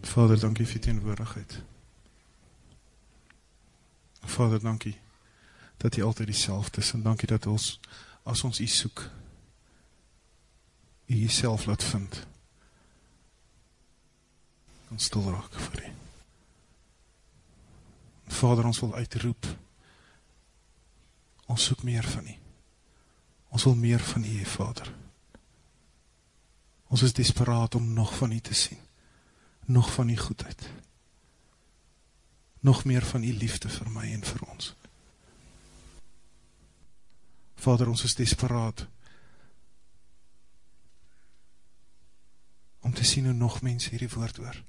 Vader, dankie vir teenwoordigheid. Vader, dankie dat jy altyd die selfde is en dankie dat ons, as ons jy soek, jy jyself laat vind, kan stil raak vir jy. Vader, ons wil uitroep, ons soek meer van jy. Ons wil meer van jy, Vader. Ons is desperaat om nog van jy te sien, nog van jy goedheid, nog meer van jy liefde vir my en vir ons. Vader, ons is desperaat om te sien hoe nog mens hierdie woord hoor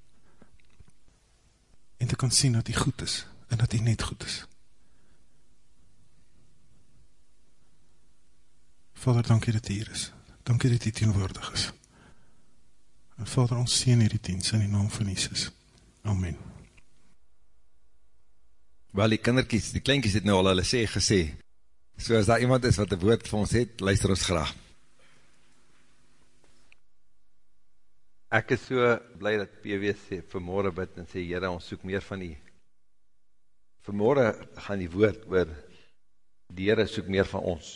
en te kan sien dat hy goed is en dat hy net goed is. Vader, dankie dat hy hier is. Dankie dat hy teenwoordig is. En Vader, ons sien hierdie diens in die naam van Jesus. Amen. Wel, die kinderkies, die kleinkies het nou al hulle sê gesê, So as daar iemand is wat een woord vir ons het, luister ons graag. Ek is so blij dat PW sê, vanmorgen bid en sê, Heere, ons soek meer van die. Vanmorgen gaan die woord oor, die Heere soek meer van ons.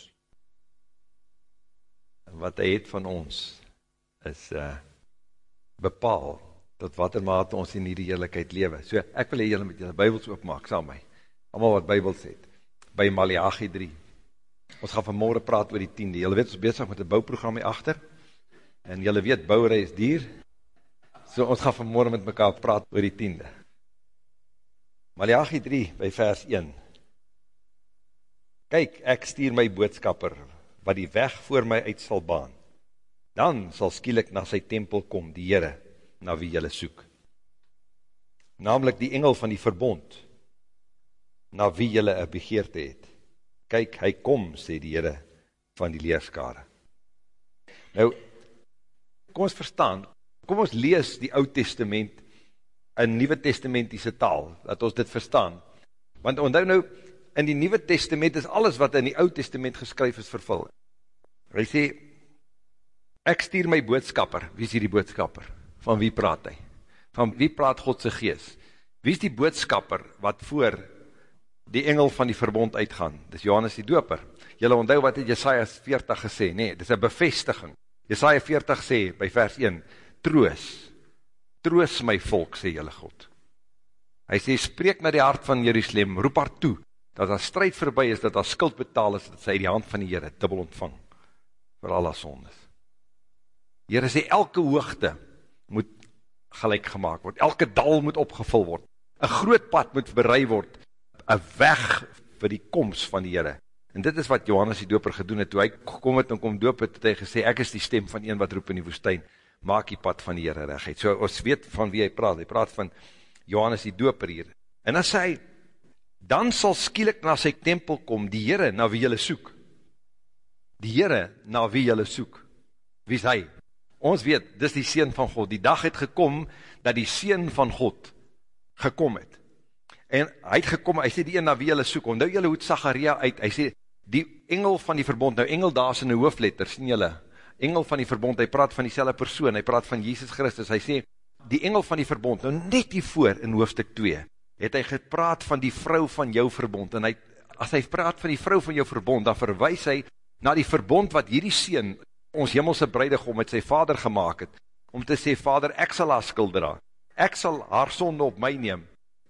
Wat hy het van ons, is uh, bepaal, tot wat er mate ons in die heerlijkheid lewe. So, ek wil hier met julle bybels oopmaak, saam my. Allemaal wat bybels het. By Malachi 3. Ons gaan vanmorgen praat oor die tiende. Julle weet, ons bezig met die bouwprogram hier achter. En julle weet, bouwerij is dier. So ons gaan vanmorgen met mekaar praat oor die tiende. Malachi 3 by vers 1. Kyk, ek stuur my boodskapper, wat die weg voor my uit sal baan. Dan sal skielik na sy tempel kom, die Heere, na wie julle soek. Namelijk die engel van die verbond, na wie julle een begeerte het kyk, hy kom, sê die Heere van die leerskare. Nou, kom ons verstaan, kom ons lees die oud testament in nieuwe testamentiese taal, dat ons dit verstaan. Want onthou nou, in die nieuwe testament is alles wat in die oud testament geskryf is vervul. Hy sê, ek stuur my boodskapper, wie is die boodskapper? Van wie praat hy? Van wie praat Godse gees? Wie is die boodskapper wat voor die engel van die verbond uitgaan, dis Johannes die doper, jylle onthou wat het Jesaja 40 gesê, nee, dis een bevestiging, Jesaja 40 sê, by vers 1, troos, troos my volk, sê jylle God, hy sê, spreek na die hart van Jerusalem, roep haar toe, dat haar strijd voorbij is, dat haar skuld betaal is, dat sy die hand van die Heere dubbel ontvang, vir al haar sondes, Heere sê, elke hoogte moet gelijk gemaakt word, elke dal moet opgevul word, een groot pad moet berei word, een weg vir die komst van die Heere. En dit is wat Johannes die doper gedoen het, toe hy kom het en kom doop het, het hy gesê, ek is die stem van een wat roep in die woestijn, maak die pad van die Heere regheid. So ons weet van wie hy praat, hy praat van Johannes die doper hier. En as hy, dan sal skielik na sy tempel kom, die Heere na wie jylle soek. Die Heere na wie jylle soek. Wie is hy? Ons weet, dis die Seen van God. Die dag het gekom, dat die Seen van God gekom het. En hy het gekom, hy sê die een na wie hulle soek, ondou julle hoe het Zacharia uit, hy sê, die engel van die verbond, nou engel daar is in die hoofletter, sien julle, engel van die verbond, hy praat van die selle persoon, hy praat van Jesus Christus, hy sê, die engel van die verbond, nou net hiervoor in hoofstuk 2, het hy gepraat van die vrou van jou verbond, en hy, as hy praat van die vrou van jou verbond, dan verwijs hy na die verbond wat hierdie sien, ons hemelse breidegom met sy vader gemaakt het, om te sê, vader, ek sal haar skuldera, ek sal haar sonde op my neem,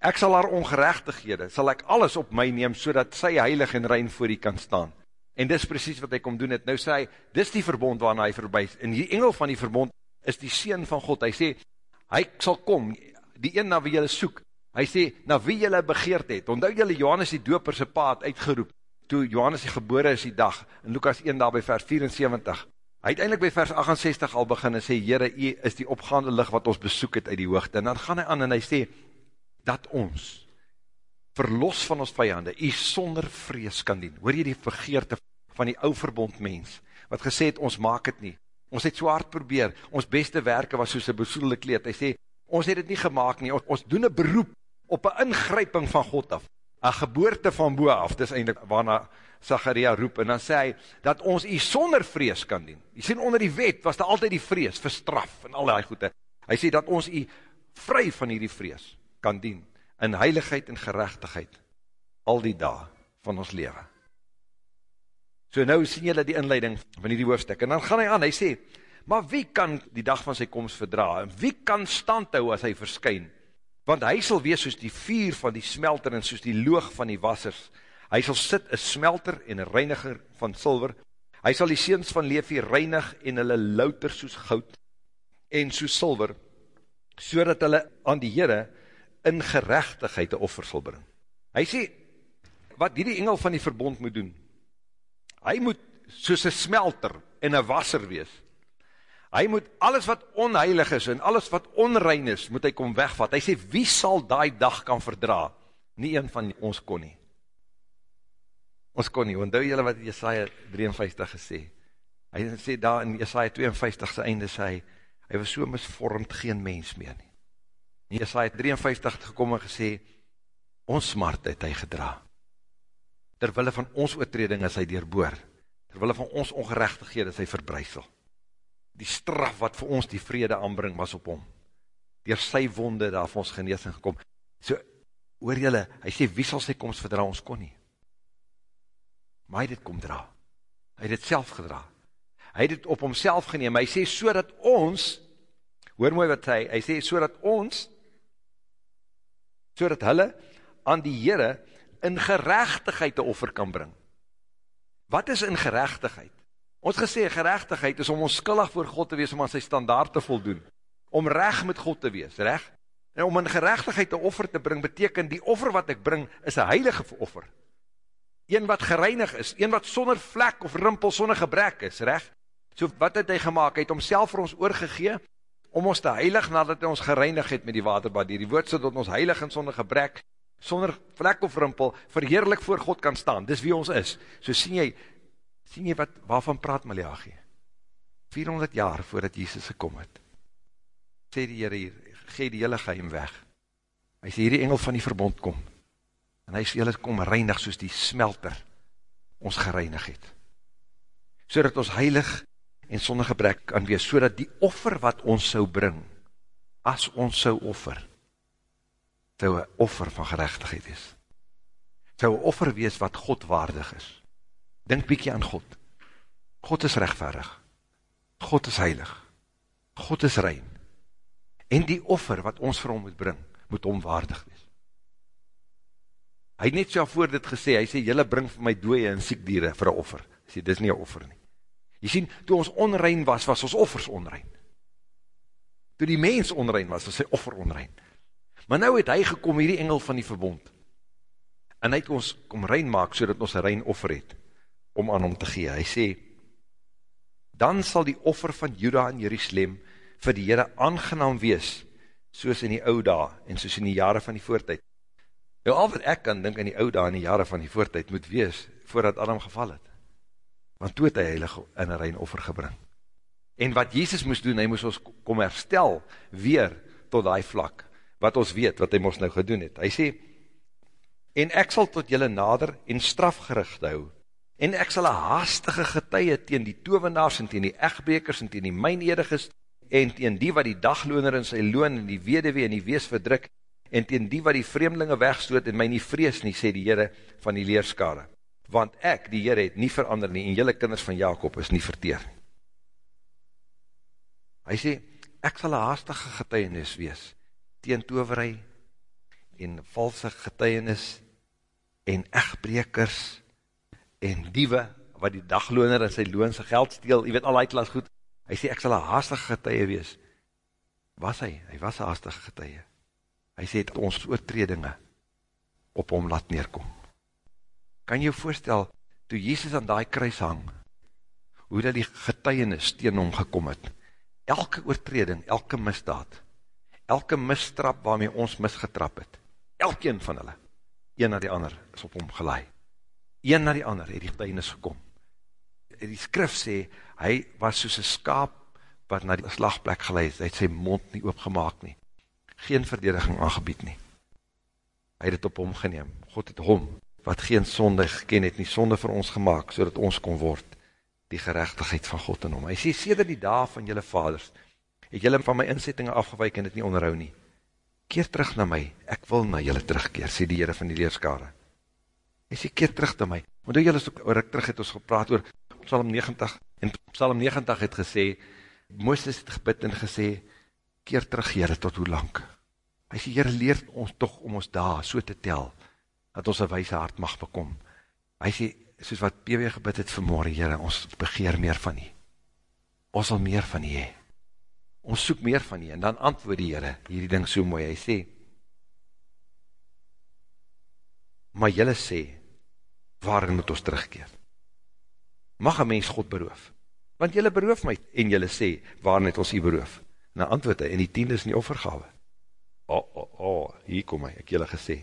Ek sal haar ongerechtighede, sal ek alles op my neem, so dat sy heilig en rein voor die kan staan. En dis precies wat hy kom doen het. Nou sê hy, dis die verbond waarna hy voorbij is. En die engel van die verbond is die Seen van God. Hy sê, hy sal kom, die een na wie jylle soek. Hy sê, na wie jylle begeerd het. Ondou jylle Johannes die doperse paad uitgeroep, toe Johannes die gebore is die dag, in Lukas 1 daar by vers 74. Hy het eindelijk by vers 68 al begin en sê, Heere, jy is die opgaande licht wat ons besoek het uit die hoogte. En dan gaan hy aan en hy sê, dat ons verlos van ons vijande, jy sonder vrees kan dien. Hoor jy die vergeerte van die ou verbond mens, wat gesê het, ons maak het nie. Ons het so hard probeer, ons beste werke was soos een besoedelde kleed. Hy sê, ons het het nie gemaakt nie, ons, ons doen een beroep op een ingryping van God af, een geboorte van boe af, dis eindelijk waarna Zacharia roep, en dan sê hy, dat ons jy sonder vrees kan dien. Jy sê, onder die wet was daar altyd die vrees, verstraf, en al die goede. Hy sê, dat ons jy vry van hierdie vrees, kan dien, in heiligheid en gerechtigheid, al die dag van ons leven. So nou sien jylle die inleiding van hierdie hoofdstuk, en dan gaan hy aan, hy sê, maar wie kan die dag van sy komst verdra, en wie kan stand hou as hy verskyn, want hy sal wees soos die vuur van die smelter, en soos die loog van die wassers, hy sal sit een smelter en een reiniger van silver, hy sal die seens van Levi reinig, en hulle louter soos goud, en soos silver, so dat hulle aan die Heere in gerechtigheid een offer sal bring. Hy sê, wat hierdie engel van die verbond moet doen, hy moet soos een smelter en een wasser wees, hy moet alles wat onheilig is en alles wat onrein is, moet hy kom wegvat. Hy sê, wie sal die dag kan verdra? Nie een van ons kon nie. Ons kon nie, want hou jylle wat Jesaja 53 gesê. Hy sê daar in Jesaja 52 sy einde sê hy, hy was so misvormd geen mens meer nie. En Jesaja 53 het gekom en gesê, ons smart het hy gedra. Terwille van ons oortreding is hy deurboor. Terwille van ons ongerechtighede is hy verbreisel. Die straf wat vir ons die vrede aanbring was op hom. Door sy wonde daar vir ons geneesing gekom. So, oor jylle, hy sê, wie sal sy komst verdra, ons kon nie. Maar hy dit kom dra. Hy het dit self gedra. Hy het dit op homself geneem. Hy sê, so dat ons, hoor mooi wat hy, hy sê, so dat ons, so dat hulle aan die Heere in gerechtigheid te offer kan bring. Wat is in gerechtigheid? Ons gesê, gerechtigheid is om ons skillig voor God te wees, om aan sy standaard te voldoen. Om reg met God te wees, reg? En om in gerechtigheid te offer te bring, beteken die offer wat ek bring, is een heilige offer. Een wat gereinig is, een wat sonder vlek of rimpel, sonder gebrek is, reg? So wat het hy gemaakt? Hy het homself vir ons oorgegee, om ons te heilig nadat hy ons gereinig het met die waterbad. Die woord sê dat ons heilig en sonder gebrek, sonder vlek of rimpel, verheerlik voor God kan staan. Dis wie ons is. So sien jy, sien jy wat, waarvan praat Malachi? 400 jaar voordat Jesus gekom het. Sê die Heer hier, gee die hele geheim weg. Hy sê hierdie engel van die verbond kom. En hy sê, julle kom reinig soos die smelter ons gereinig het. So dat ons heilig en sonder gebrek kan wees, so dat die offer wat ons sou bring, as ons sou offer, sou een offer van gerechtigheid wees. Sou een offer wees wat God waardig is. Denk bykie aan God. God is rechtvaardig. God is heilig. God is rein. En die offer wat ons vir hom moet bring, moet omwaardig wees. Hy het net so voor dit gesê, hy sê, jylle bring vir my dooie en siekdiere vir een offer. Hy sê, dit is nie een offer nie. Jy sien, toe ons onrein was, was ons offers onrein. Toe die mens onrein was, was sy offer onrein. Maar nou het hy gekom, hierdie engel van die verbond, en hy het ons kom rein maak, so dat ons een rein offer het, om aan hom te gee. Hy sê, dan sal die offer van Juda en Jerusalem vir die Heere aangenaam wees, soos in die oude dae, en soos in die jare van die voortijd. Nou al wat ek kan dink in die oude en die jare van die voortijd, moet wees, voordat Adam geval het. Want toe het hy heilig in een rein offer gebring. En wat Jezus moest doen, hy moest ons kom herstel, weer tot die vlak, wat ons weet, wat hy ons nou gedoen het. Hy sê, en ek sal tot julle nader en strafgericht hou, en ek sal een haastige getuie teen die tovenaars en teen die echtbrekers en teen die mynediges en teen die wat die dagloner in sy loon en die wederwee en die wees verdruk en teen die wat die vreemdelinge wegstoot en my nie vrees nie, sê die Heere van die leerskare. Want ek, die Heere, het nie verander nie en julle kinders van Jacob is nie verteer. Hy sê, ek sal een haastige getuienis wees teen toverij en valse getuienis en echtbrekers en diewe wat die dagloner en sy loon sy geld steel, jy weet al die klas goed, hy sê ek sal een haastige getuie wees, was hy, hy was een haastige getuie, hy sê het ons oortredinge op hom laat neerkom. Kan jy voorstel, toe Jezus aan die kruis hang, hoe dat die getuienis teen hom gekom het, elke oortreding, elke misdaad, elke misstrap waarmee ons misgetrap het, elkeen van hulle, een na die ander, is op hom gelaai. Een na die ander het die getuinis gekom. Die skrif sê, hy was soos een skaap, wat na die slagplek geleid, hy het sy mond nie oopgemaak nie. Geen verdediging aangebied nie. Hy het het op hom geneem. God het hom, wat geen sonde geken het nie, sonde vir ons gemaakt, so ons kon word, die gerechtigheid van God in hom. Hy sê, sê die dag van jylle vaders, het jylle van my inzettingen afgewijk en het nie onderhou nie. keer terug na my, ek wil na julle terugkeer, sê die Heere van die leerskare. Hy sê, keer terug na my, want hoe julle so ruk terug het ons gepraat oor Psalm 90, en Psalm 90 het gesê, Mooses het gebid en gesê, keer terug Heere tot hoe lang. Hy sê, Heere leer ons toch om ons daar so te tel, dat ons een wijse hart mag bekom. Hy sê, soos wat PW gebid het vanmorgen, Heere, ons begeer meer van nie. Ons wil meer van nie hee ons soek meer van nie, en dan antwoord die Heere, hierdie ding so mooi, hy sê, maar jylle sê, waarin moet ons terugkeer? Mag een mens God beroof? Want jylle beroof my, en jylle sê, waarin het ons hier beroof? En dan antwoord hy, en die tiende is nie offergave. O, oh, o, oh, o, oh, hier kom hy, ek jylle gesê.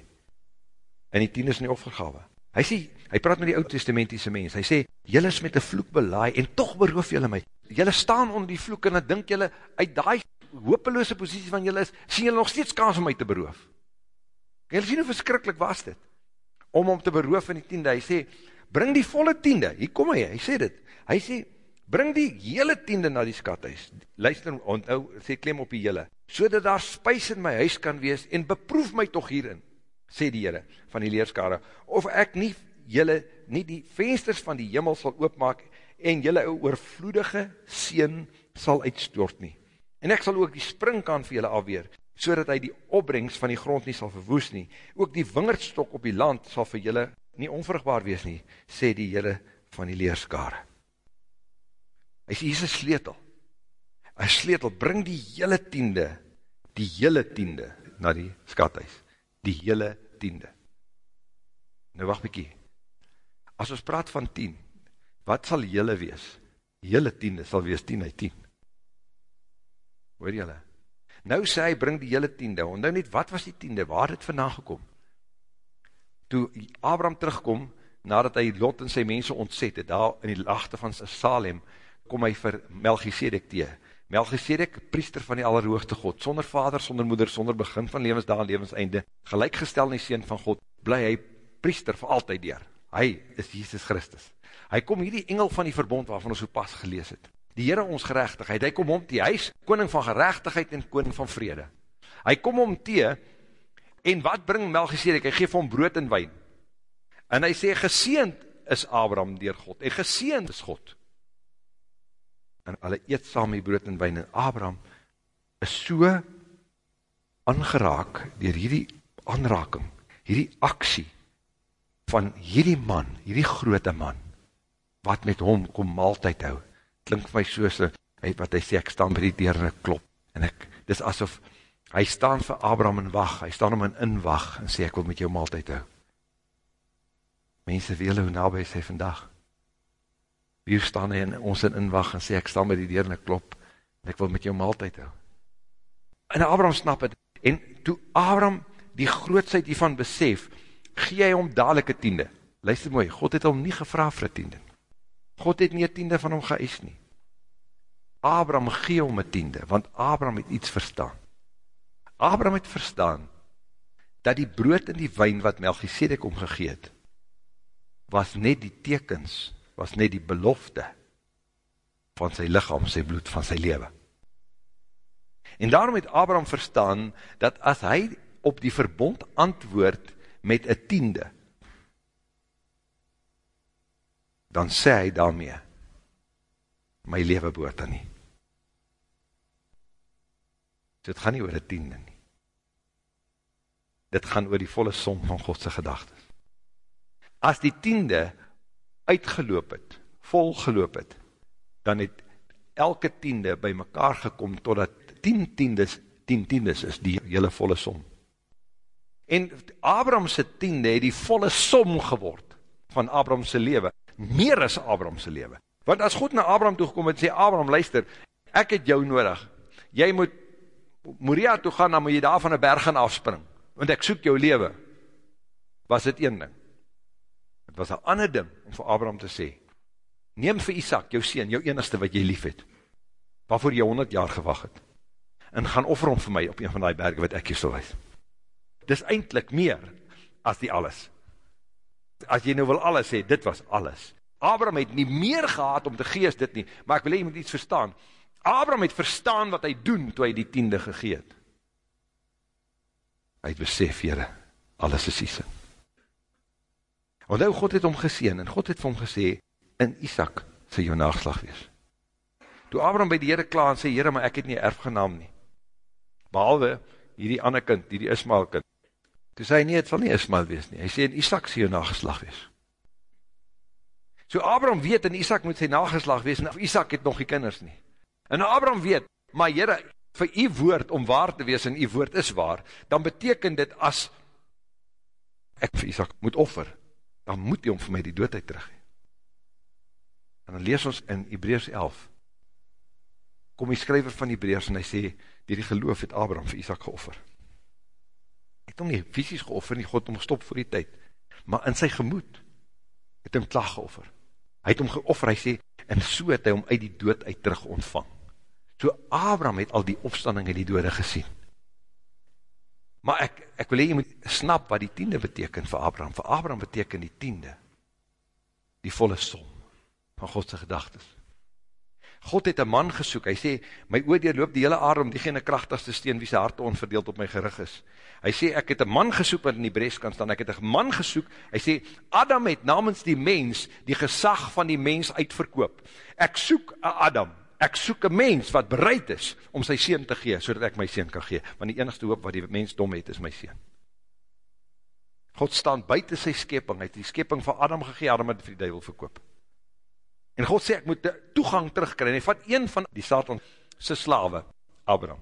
En die tiende is nie offergave. Hy sê, hy praat met die oud-testamentiese mens, hy sê, jylle is met die vloek belaai, en toch beroof jylle my. Jylle staan onder die vloek, en dan dink jylle, uit die hopeloze positie van jylle is, sien jylle nog steeds kans om my te beroof. Jylle sien hoe verskrikkelijk was dit, om om te beroof in die tiende. Hy sê, bring die volle tiende, hier kom hy, hy sê dit. Hy sê, bring die hele tiende na die skathuis. Luister, onthou, sê klem op die hele, so dat daar spuis in my huis kan wees, en beproef my toch hierin sê die Heere van die leerskare, of ek nie jylle, nie die vensters van die jimmel sal oopmaak, en jylle oorvloedige seen sal uitstoort nie. En ek sal ook die springkaan vir jylle afweer, so dat hy die opbrengs van die grond nie sal verwoes nie. Ook die wingerdstok op die land sal vir jylle nie onvrugbaar wees nie, sê die Heere van die leerskare. Hy sê, hier is een sleetel. Een sleetel, bring die hele tiende, die hele tiende, na die skathuis. Die hele tiende. Nou wacht bykie. As ons praat van tien, wat sal jylle wees? Jylle tiende sal wees tien uit tien. Hoor jylle? Nou sê hy, bring die jylle tiende, nou net, wat was die tiende? Waar het vandaan gekom? Toe Abraham terugkom, nadat hy Lot en sy mense ontzet het, daar in die lachte van Salem, kom hy vir Melchizedek tee. Melchizedek, priester van die allerhoogste God, sonder vader, sonder moeder, sonder begin van levensdaal en levenseinde, gelijkgestel in die sien van God, bly hy priester vir altyd deur. Hy is Jesus Christus. Hy kom hier die engel van die verbond waarvan ons so pas gelees het. Die Heere ons gerechtigheid, hy kom om die huis, koning van gerechtigheid en koning van vrede. Hy kom om tee, en wat bring Melchizedek? Hy geef hom brood en wijn. En hy sê, geseend is Abraham dier God, en geseend is God en hulle eet saam die brood en wijn, en Abraham is so aangeraak dier hierdie aanraking, hierdie aksie van hierdie man, hierdie grote man, wat met hom kom maaltijd hou, klink my soos, wat hy sê, ek staan by die deur en ek klop, en ek, dis asof, hy staan vir Abraham in wacht, hy staan om in inwacht, en sê, ek wil met jou maaltijd hou. Mense weet hoe is hy vandag, Wie staan hy in ons in inwacht en sê, ek staan by die deur en ek klop, en ek wil met jou maaltijd hou. En Abraham snap het, en toe Abraham die grootsheid hiervan besef, gee hy om dadelijke tiende. Luister mooi, God het hom nie gevra vir tiende. God het nie tiende van hom geëis nie. Abraham gee om een tiende, want Abraham het iets verstaan. Abraham het verstaan, dat die brood en die wijn wat Melchizedek omgegeet, was net die tekens was net die belofte van sy lichaam, sy bloed, van sy leven. En daarom het Abraham verstaan, dat as hy op die verbond antwoord met een tiende, dan sê hy daarmee, my leven boort dan nie. So het gaan nie oor een tiende nie. Dit gaan oor die volle som van Godse gedagtes. As die tiende uitgeloop het, vol geloop het, dan het elke tiende by mekaar gekom, totdat tien tiendes, tien tiendes is die hele volle som. En Abramse tiende het die volle som geword, van Abramse lewe, meer as Abramse lewe. Want as God na Abram toegekom het, sê Abram, luister, ek het jou nodig, jy moet Moria toe gaan, dan moet jy daar van die berg gaan afspring, want ek soek jou lewe, was dit een ding. Het was een ander ding om vir Abraham te sê, neem vir Isaac, jou sien, jou enigste wat jy lief het, waarvoor jy 100 jaar gewacht het, en gaan offer om vir my op een van die berge wat ek jy sal wees. Dit is eindelijk meer as die alles. As jy nou wil alles sê, dit was alles. Abraham het nie meer gehad om te gees dit nie, maar ek wil jy moet iets verstaan. Abraham het verstaan wat hy doen, toe hy die tiende gegeet. Hy het besef, Heere, alles is die sin. Want nou, God het hom geseen, en God het vir hom gesê, in Isaac sy jou nageslag wees. Toe Abraham by die Heere klaar en sê, Heere, maar ek het nie erfgenaam nie. Behalve hierdie ander kind, hierdie Ismael kind. Toe sê hy, nee, het sal nie Ismael wees nie. Hy sê, in Isaac sy jou nageslag wees. So Abraham weet, en Isaac moet sy nageslag wees, en Isaac het nog die kinders nie. En Abraham weet, maar Heere, vir die woord om waar te wees, en die woord is waar, dan beteken dit as ek vir Isaac moet offer, dan moet hy om vir my die doodheid terug. En dan lees ons in Hebreus 11, kom die skryver van Hebreus en hy sê, die die geloof het Abraham vir Isaac geoffer. Hy het hom nie visies geoffer nie, God hom gestop voor die tyd, maar in sy gemoed het hom klag geoffer. Hy het hom geoffer, hy sê, en so het hy hom uit die dood uit terug ontvang. So Abraham het al die opstanding in die dode gesien. Maar ek, ek wil hee, jy moet snap wat die tiende beteken vir Abraham. Vir Abraham beteken die tiende, die volle som van Godse gedagtes. God het een man gesoek, hy sê, my oordeel loop die hele aarde om diegene krachtigste steen, wie sy harte onverdeeld op my gerig is. Hy sê, ek het een man gesoek wat in die bres kan staan, ek het een man gesoek, hy sê, Adam het namens die mens, die gesag van die mens uitverkoop. Ek soek een Adam, ek soek een mens wat bereid is om sy sien te gee, so ek my sien kan gee, want die enigste hoop wat die mens dom het, is my sien. God staan buiten sy skeping, hy het die skeping van Adam gegee, Adam het vir die duivel verkoop. En God sê, ek moet toegang terugkry, en hy vat een van die Satan sy slawe, Abraham,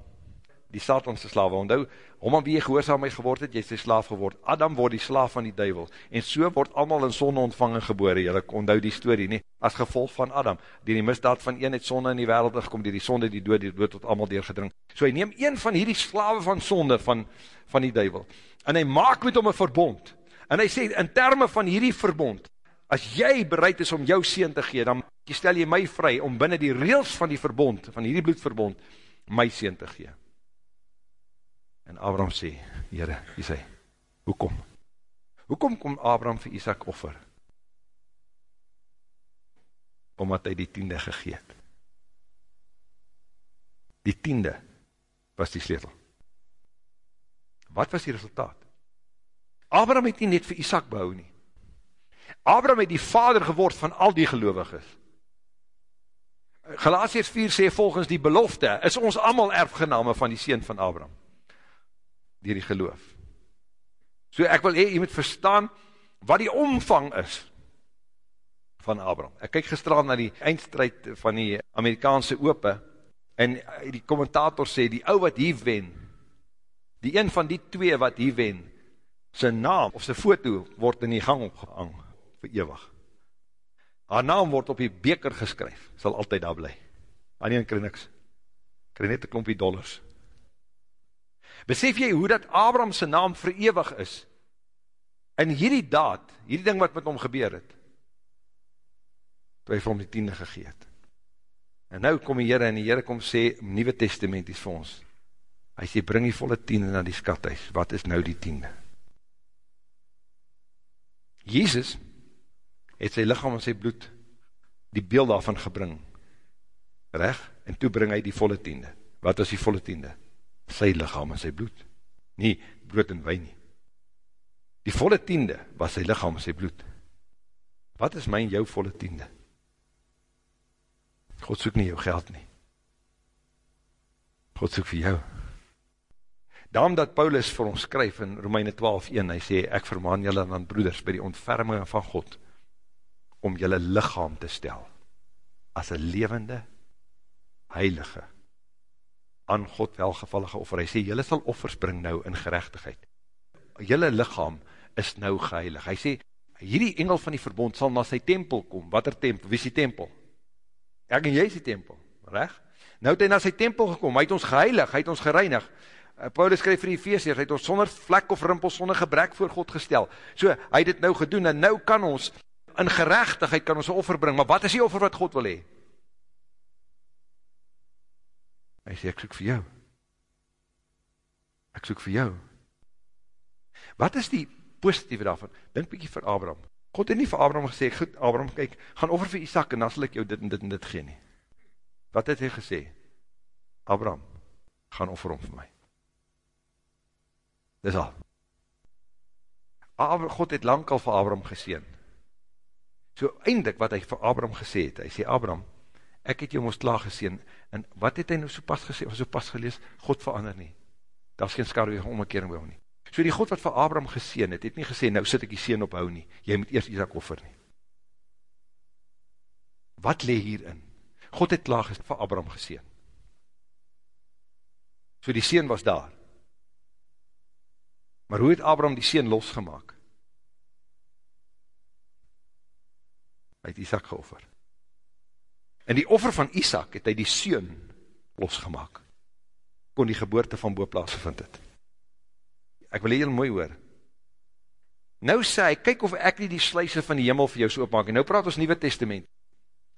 die Satanse slawe, onthou, om aan wie jy gehoorzaam my geword het, jy is sy slaaf geword, Adam word die slaaf van die duivel, en so word allemaal in sonde ontvang en gebore, jy onthou die story nie, as gevolg van Adam, die die misdaad van een het sonde in die wereld gekom, die die sonde, die dood, die dood tot allemaal deurgedring, so hy neem een van hierdie slawe van sonde, van, van die duivel, en hy maak met hom een verbond, en hy sê, in termen van hierdie verbond, as jy bereid is om jou sien te gee, dan stel jy my vry, om binnen die reels van die verbond, van hierdie bloedverbond, my sien te gee. En Abraham sê, Heere, hy sê, hoekom? Hoekom kom Abraham vir Isaac offer? Omdat hy die tiende gegeet. Die tiende was die sleutel. Wat was die resultaat? Abraham het nie net vir Isaac behou nie. Abraham het die vader geword van al die geloviges. Galatius 4 sê volgens die belofte, is ons allemaal erfgename van die seen van Abraham dier die geloof. So ek wil hee, jy moet verstaan wat die omvang is van Abraham. Ek kyk gestraal na die eindstrijd van die Amerikaanse ope en die commentator sê, die ou wat hier wen, die een van die twee wat hier wen, sy naam of sy foto word in die gang opgehang vir ewig. Haar naam word op die beker geskryf, sal altyd daar bly. Aan die een kry niks. Kry net een klompie dollars. Besef jy hoe dat Abraham sy naam verewig is? In hierdie daad, hierdie ding wat met hom gebeur het, toe hy vir hom die tiende gegeet. En nou kom die Heere en die Heere kom sê, Nieuwe Testament is vir ons. Hy sê, bring die volle tiende na die skathuis. Wat is nou die tiende? Jezus het sy lichaam en sy bloed die beeld daarvan gebring. Reg? En toe bring hy die volle tiende. Wat is die volle tiende? Sy lichaam en sy bloed. Nie brood en wijn nie. Die volle tiende was sy lichaam en sy bloed. Wat is my en jou volle tiende? God soek nie jou geld nie. God soek vir jou. Daarom dat Paulus vir ons skryf in Romeine 12.1, hy sê, ek vermaan julle dan broeders by die ontferming van God, om julle lichaam te stel, as een levende, heilige, aan God welgevallige offer. Hy sê, jylle sal offers bring nou in gerechtigheid. Jylle lichaam is nou geheilig. Hy sê, hierdie engel van die verbond sal na sy tempel kom. Wat er tempel? Wie is die tempel? Ek en jy is die tempel, recht? Nou het hy na sy tempel gekom, hy het ons geheilig, hy het ons gereinig. Uh, Paulus skryf vir die feesters, hy het ons sonder vlek of rimpel, sonder gebrek voor God gestel. So, hy het dit nou gedoen, en nou kan ons, in gerechtigheid kan ons een offer bring, maar wat is die offer wat God wil hee? Hy sê, ek soek vir jou. Ek soek vir jou. Wat is die positieve daarvan? Dink bykie vir Abraham. God het nie vir Abraham gesê, goed Abraham, kyk, gaan offer vir Isaac en dan sal ek jou dit en dit en dit gee nie. Wat het hy gesê? Abraham, gaan offer om vir my. Dis al. God het lang al vir Abraham geseen. So eindelijk wat hy vir Abraham gesê het, hy sê, Abraham, ek het jou moest klaar geseen, en wat het hy nou so pas gesê, of so pas gelees, God verander nie. Daar is geen skarwe omkering by hom nie. So die God wat vir Abraham geseen het, het nie gesê, nou sit ek die seen ophou nie, jy moet eerst Isaac offer nie. Wat le hierin? God het klaar vir Abraham geseen. So die seen was daar. Maar hoe het Abraham die seen losgemaak? Hy het Isaac geoffer. In die offer van Isaac het hy die seen losgemaak. Kon die geboorte van boeplaas gevind het. Ek wil heel mooi hoor. Nou sê hy, kyk of ek die sluise van die hemel vir jou so opmaak. En nou praat ons Nieuwe Testament.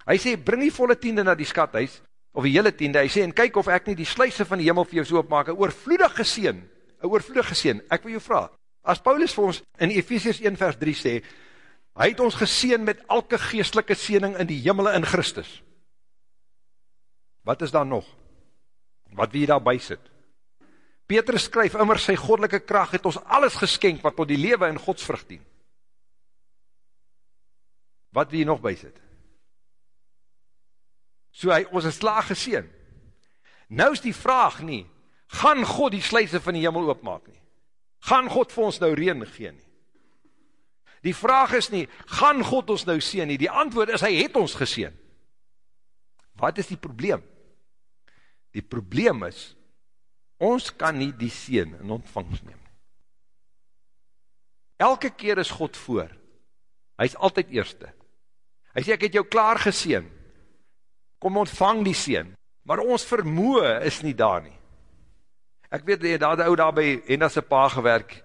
Hy sê, bring die volle tiende na die skathuis, of die hele tiende. Hy sê, en kyk of ek nie die sluise van die hemel vir jou so opmaak. Een oorvloedig geseen, een oorvloedig geseen. Ek wil jou vraag, as Paulus vir ons in Ephesians 1 vers 3 sê, hy het ons geseen met elke geestelike seening in die hemel in Christus. Wat is daar nog? Wat wie daar by sit? Petrus skryf, immer sy goddelike kracht het ons alles geskenk wat tot die lewe in Gods vrucht dien. Wat wie nog by sit? So hy, ons is slaag geseen. Nou is die vraag nie, gaan God die sluise van die hemel oopmaak nie? Gaan God vir ons nou reen gee nie? Die vraag is nie, gaan God ons nou seen nie? Die antwoord is, hy het ons geseen. Wat is die probleem? Die probleem is, Ons kan nie die seen in ontvangst neem. Elke keer is God voor. Hy is altyd eerste. Hy sê, ek het jou klaar geseen. Kom ontvang die seen. Maar ons vermoe is nie daar nie. Ek weet, daar die ou daar by Henda's pa gewerk,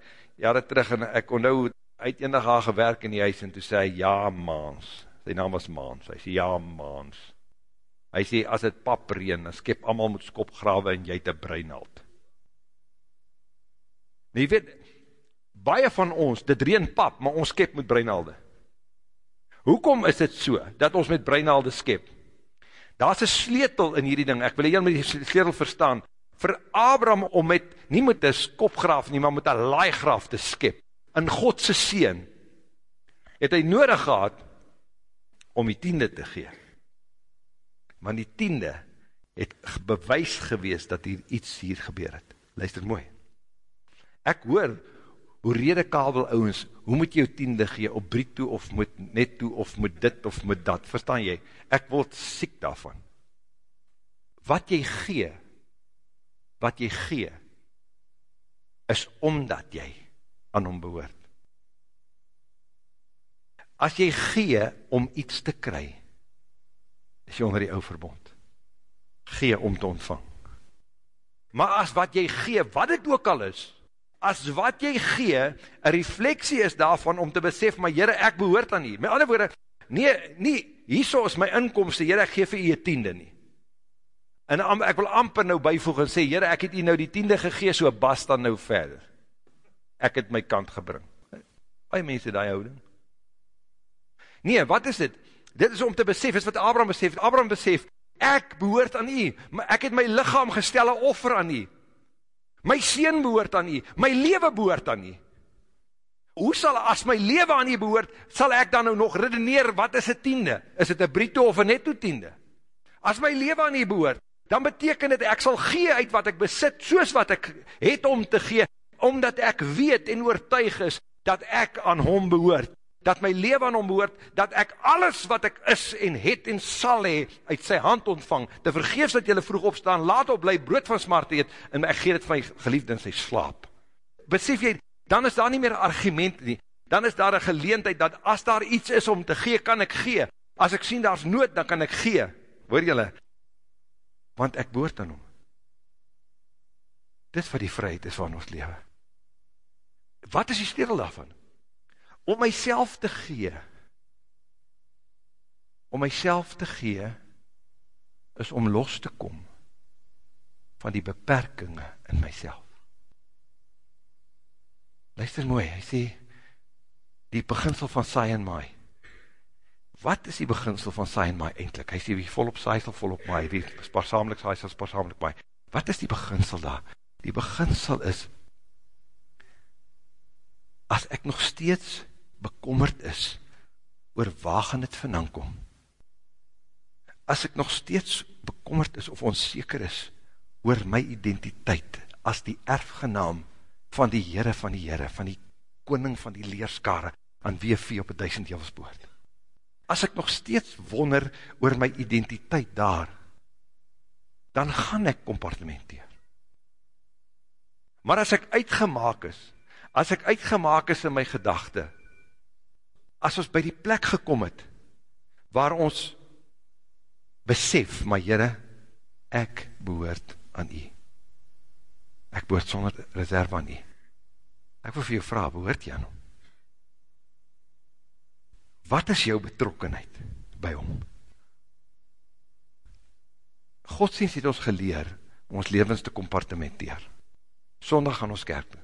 jare terug, en ek onthou, hy het enig haar gewerk in die huis, en toe sê hy, ja, maans. Sy naam was Maans. Hy sê, ja, Maans. Hy sê, as het pap reen, dan skep allemaal moet skopgrawe en jy het een breinhalt. En jy weet, baie van ons, dit reen pap, maar ons skep met breinhalde. Hoekom is dit so, dat ons met breinhalde skep? Daar is een sleetel in hierdie ding, ek wil jy met die sleetel verstaan, vir Abraham om met, nie met een skopgraaf nie, maar met een laaigraaf te skep, in Godse seen, het hy nodig gehad, om die tiende te gee want die tiende het bewys gewees dat hier iets hier gebeur het. Luister mooi. Ek hoor, hoe rede kabel ouwens, hoe moet jy jou tiende gee, op briek toe, of moet net toe, of moet dit, of moet dat, verstaan jy? Ek word siek daarvan. Wat jy gee, wat jy gee, is omdat jy aan hom behoort. As jy gee om iets te kry, is jy onder die ou verbond. Gee om te ontvang. Maar as wat jy gee, wat het ook al is, as wat jy gee, een refleksie is daarvan om te besef, maar jyre, ek behoort aan nie. Met ander woorde, nee, nie, hierso is my inkomste, jyre, ek geef vir jy tiende nie. En ek wil amper nou bijvoeg en sê, jyre, ek het jy nou die tiende gegee, so bas dan nou verder. Ek het my kant gebring. Baie mense die houding. Nee, wat is dit? Dit is om te besef, is wat Abraham besef, Abraham besef, ek behoort aan u, ek het my lichaam gestel offer aan u, my sien behoort aan u, my leven behoort aan u, hoe sal, as my leven aan u behoort, sal ek dan nou nog redeneer, wat is het tiende, is het een brito of een netto tiende, as my leven aan u behoort, dan beteken het, ek sal gee uit wat ek besit, soos wat ek het om te gee, omdat ek weet en oortuig is, dat ek aan hom behoort, dat my leven aan hom behoort, dat ek alles wat ek is en het en sal hee, uit sy hand ontvang, te vergeefs dat jylle vroeg opstaan, laat op bly brood van smart eet, en ek geef het van my geliefde in sy slaap. Besef jy, dan is daar nie meer argument nie, dan is daar een geleentheid, dat as daar iets is om te gee, kan ek gee, as ek sien daar is nood, dan kan ek gee, hoor jylle, want ek behoort aan hom. Dit is wat die vryheid is van ons leven. Wat is die stedel daarvan? Om myself te gee, om myself te gee, is om los te kom van die beperkinge in myself. Luister mooi, hy sê, die beginsel van saai en maai. Wat is die beginsel van saai en maai eindelijk? Hy sê, wie volop saai sal volop maai, wie spaarsamelijk saai sal spaarsamelijk maai. Wat is die beginsel daar? Die beginsel is, as ek nog steeds bekommerd is, oor waar gaan het vandaan kom, as ek nog steeds bekommerd is, of onzeker is, oor my identiteit, as die erfgenaam van die Heere van die Heere, van die koning van die leerskare, aan vie op het duisend jyvels boord. As ek nog steeds wonder oor my identiteit daar, dan gaan ek compartimenteer. Maar as ek uitgemaak is, as ek uitgemaak is in my gedachte, as ons by die plek gekom het, waar ons besef, my Heere, ek behoort aan u. Ek behoort sonder reserve aan u. Ek wil vir jou vraag, behoort jy aan hom? Wat is jou betrokkenheid by hom? Godsdienst het ons geleer om ons levens te compartimenteer. Sondag gaan ons kerk doen.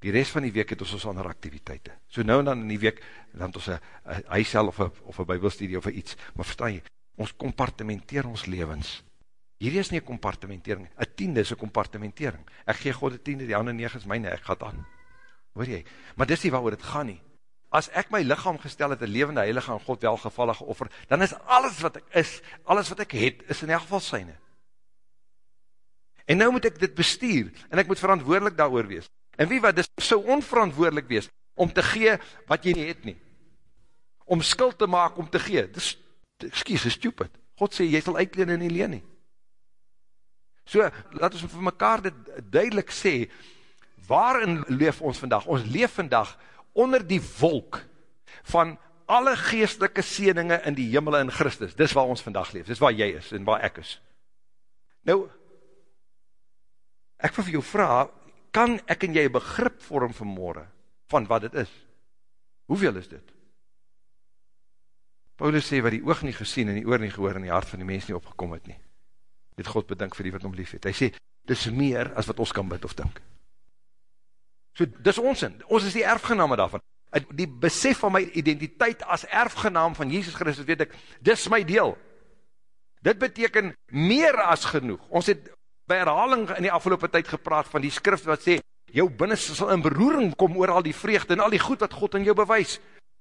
Die rest van die week het ons ons ander activiteite. So nou en dan in die week, dan het ons een huisel of een bybelstudie of iets. Maar verstaan jy, ons compartimenteer ons levens. Hier is nie een compartimentering, een tiende is een compartimentering. Ek gee God een tiende, die ander negen is myne, ek gaat aan. Hoor jy? Maar dis nie waar het gaan nie. As ek my lichaam gestel het, een levende heilige aan God welgevallige offer, dan is alles wat ek is, alles wat ek het, is in elk geval syne. En nou moet ek dit bestuur, en ek moet verantwoordelik daar wees. En wie wat, dit so onverantwoordelik wees, om te gee wat jy nie het nie. Om skuld te maak om te gee. Dit is, excuse, stupid. God sê, jy sal uitleen en nie leen nie. So, laat ons vir mekaar dit duidelik sê, waarin leef ons vandag? Ons leef vandag onder die wolk van alle geestelike sieninge in die hemel in Christus. Dis waar ons vandag leef, dis waar jy is en waar ek is. Nou, ek wil vir jou vraag, kan ek en jy begrip vorm vanmorgen van wat het is? Hoeveel is dit? Paulus sê, wat die oog nie gesien en die oor nie gehoor en die hart van die mens nie opgekom het nie. Het God bedink vir die wat om lief het. Hy sê, dis meer as wat ons kan bid of dink. So, dis ons in. Ons is die erfgename daarvan. Die besef van my identiteit as erfgenaam van Jesus Christus, weet ek, dis my deel. Dit beteken meer as genoeg. Ons het by herhaling in die afgelopen tyd gepraat van die skrift wat sê, jou binnenste sal in beroering kom oor al die vreugde en al die goed wat God in jou bewys.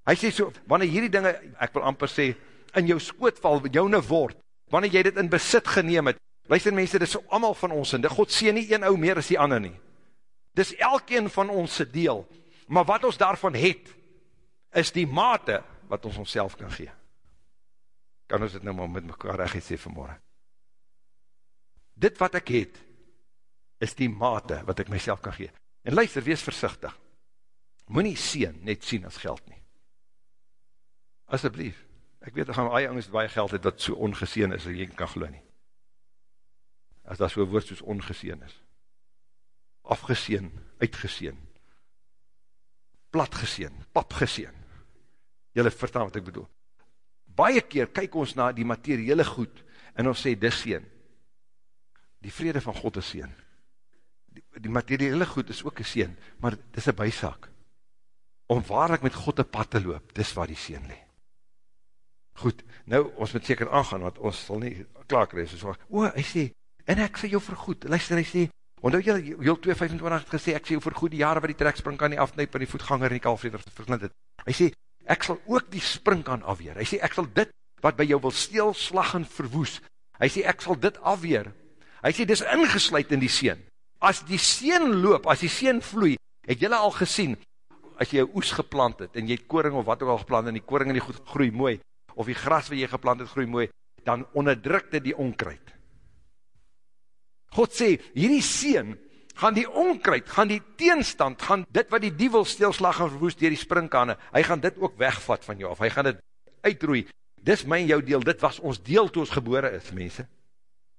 Hy sê so, wanneer hierdie dinge, ek wil amper sê, in jou skootval, joune word, wanneer jy dit in besit geneem het, luister mense, dit is so allemaal van ons, en God sê nie een ou meer as die ander nie. Dit is elkeen van ons deel, maar wat ons daarvan het, is die mate wat ons ons kan gee. Kan ons dit nou maar met mekaar recht sê vanmorgen? Dit wat ek het, is die mate wat ek myself kan gee. En luister, wees versichtig. Moe nie sien, net sien as geld nie. Asseblief, ek weet, ek gaan my angst baie geld het, wat so ongeseen is, dat jy kan geloof nie. As dat so woord soos ongeseen is. Afgeseen, uitgeseen. Platgeseen, papgeseen. Julle verstaan wat ek bedoel. Baie keer kyk ons na die materiële goed, en ons sê, dis seen die vrede van God is seen. Die, die materiële goed is ook een seen, maar dit is een bijsaak. Om waarlik met God een pad te loop, dis waar die seen lee. Goed, nou, ons moet seker aangaan, want ons sal nie klaar krijg, soos waar, o, hy sê, en ek sê jou vergoed, luister, hy sê, onthou jy, Joel 2,25 het gesê, ek sê jou vergoed die jare wat die trekspring kan nie afneep, en die voetganger en die kalvreder verslind het. Hy sê, ek sal ook die spring kan afweer. Hy sê, ek sal dit, wat by jou wil steel, slag en verwoes. Hy sê, ek sal dit afweer, Hy sê, dis ingesluid in die seen. As die seen loop, as die seen vloei, het jylle al gesien, as jy oes geplant het, en jy het koring of wat ook al geplant, en die koring en die goed groei mooi, of die gras wat jy geplant het groei mooi, dan onderdrukte die onkruid. God sê, hierdie seen, gaan die onkruid, gaan die teenstand, gaan dit wat die dievel stilslag en verwoest dier die springkane, hy gaan dit ook wegvat van jou af, hy gaan dit uitroei, dis my jou deel, dit was ons deel toe ons gebore is, mense.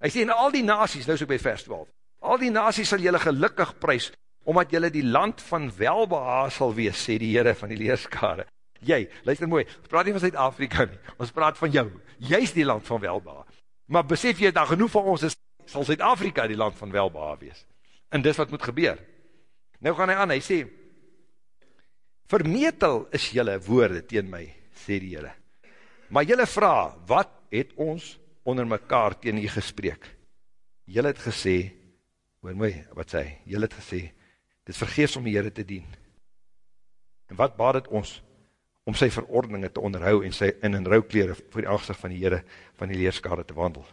Hy sê, en al die nasies, nou so by vers 12, al die nasies sal jylle gelukkig prijs, omdat jylle die land van welbeha sal wees, sê die Heere van die leerskare. Jy, luister mooi, ons praat nie van Zuid-Afrika nie, ons praat van jou, jy is die land van welbeha. Maar besef jy, dat genoeg van ons is, sal Zuid-Afrika die land van welbeha wees. En dis wat moet gebeur. Nou gaan hy aan, hy sê, vermetel is jylle woorde teen my, sê die Heere. Maar jylle vraag, wat het ons onder mekaar teen jy gespreek. Jylle het gesê, hoor mooi, wat sê, jylle het gesê, dit is vergeefs om die Heere te dien. En wat baad het ons om sy verordeninge te onderhou en sy in in rouwkleren voor die aangezicht van die Heere van die leerskade te wandel.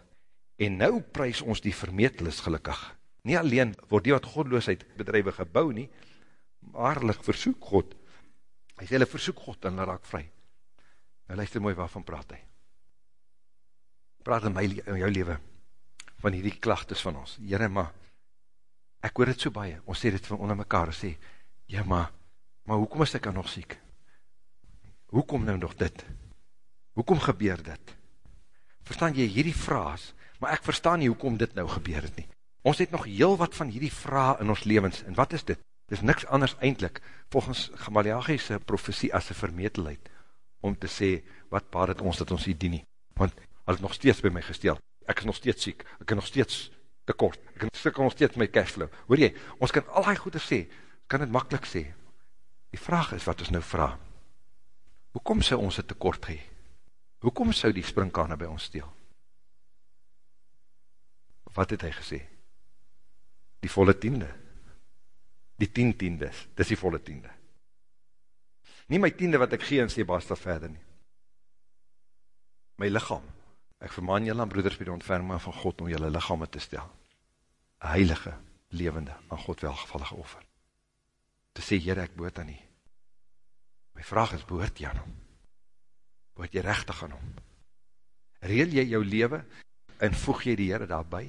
En nou prijs ons die vermetelis gelukkig. Nie alleen word die wat godloosheid bedrijwe gebouw nie, maar hulle versoek God. Hy sê hulle versoek God en hulle raak vry. Nou luister mooi waarvan praat hy. Praat in my in jou leven van hierdie klachtes van ons. Jere, maar ek hoor dit so baie. Ons sê dit van onder mekaar. Ons sê, ja, maar, maar hoekom is ek dan nog siek? Hoekom nou nog dit? Hoekom gebeur dit? Verstaan jy hierdie vraag, maar ek verstaan nie hoekom dit nou gebeur het nie. Ons het nog heel wat van hierdie vraag in ons levens, en wat is dit? Dit is niks anders eindelijk, volgens Gamaliagiese profesie as een vermetelheid, om te sê, wat paar het ons dat ons hier dien nie, want hy het nog steeds by my gesteld, ek is nog steeds siek, ek is nog steeds tekort, ek is nog steeds my cashflow, hoor jy, ons kan al die goede sê, kan het makkelijk sê, die vraag is wat ons nou vraag, hoekom sou ons het tekort gee, hoekom sou die springkane by ons steel, wat het hy gesê, die volle tiende, die tien tiendes, dis die volle tiende, nie my tiende wat ek gee en sê, basta verder nie, my lichaam, Ek vermaan julle aan broeders by die ontferming van God om julle lichaam te stel. Een heilige, levende, aan God welgevallige offer. Te sê, Heere, ek boot aan nie. My vraag is, boot jy aan hom? Boot jy rechtig aan hom? Reel jy jou leven en voeg jy die Heere daarby?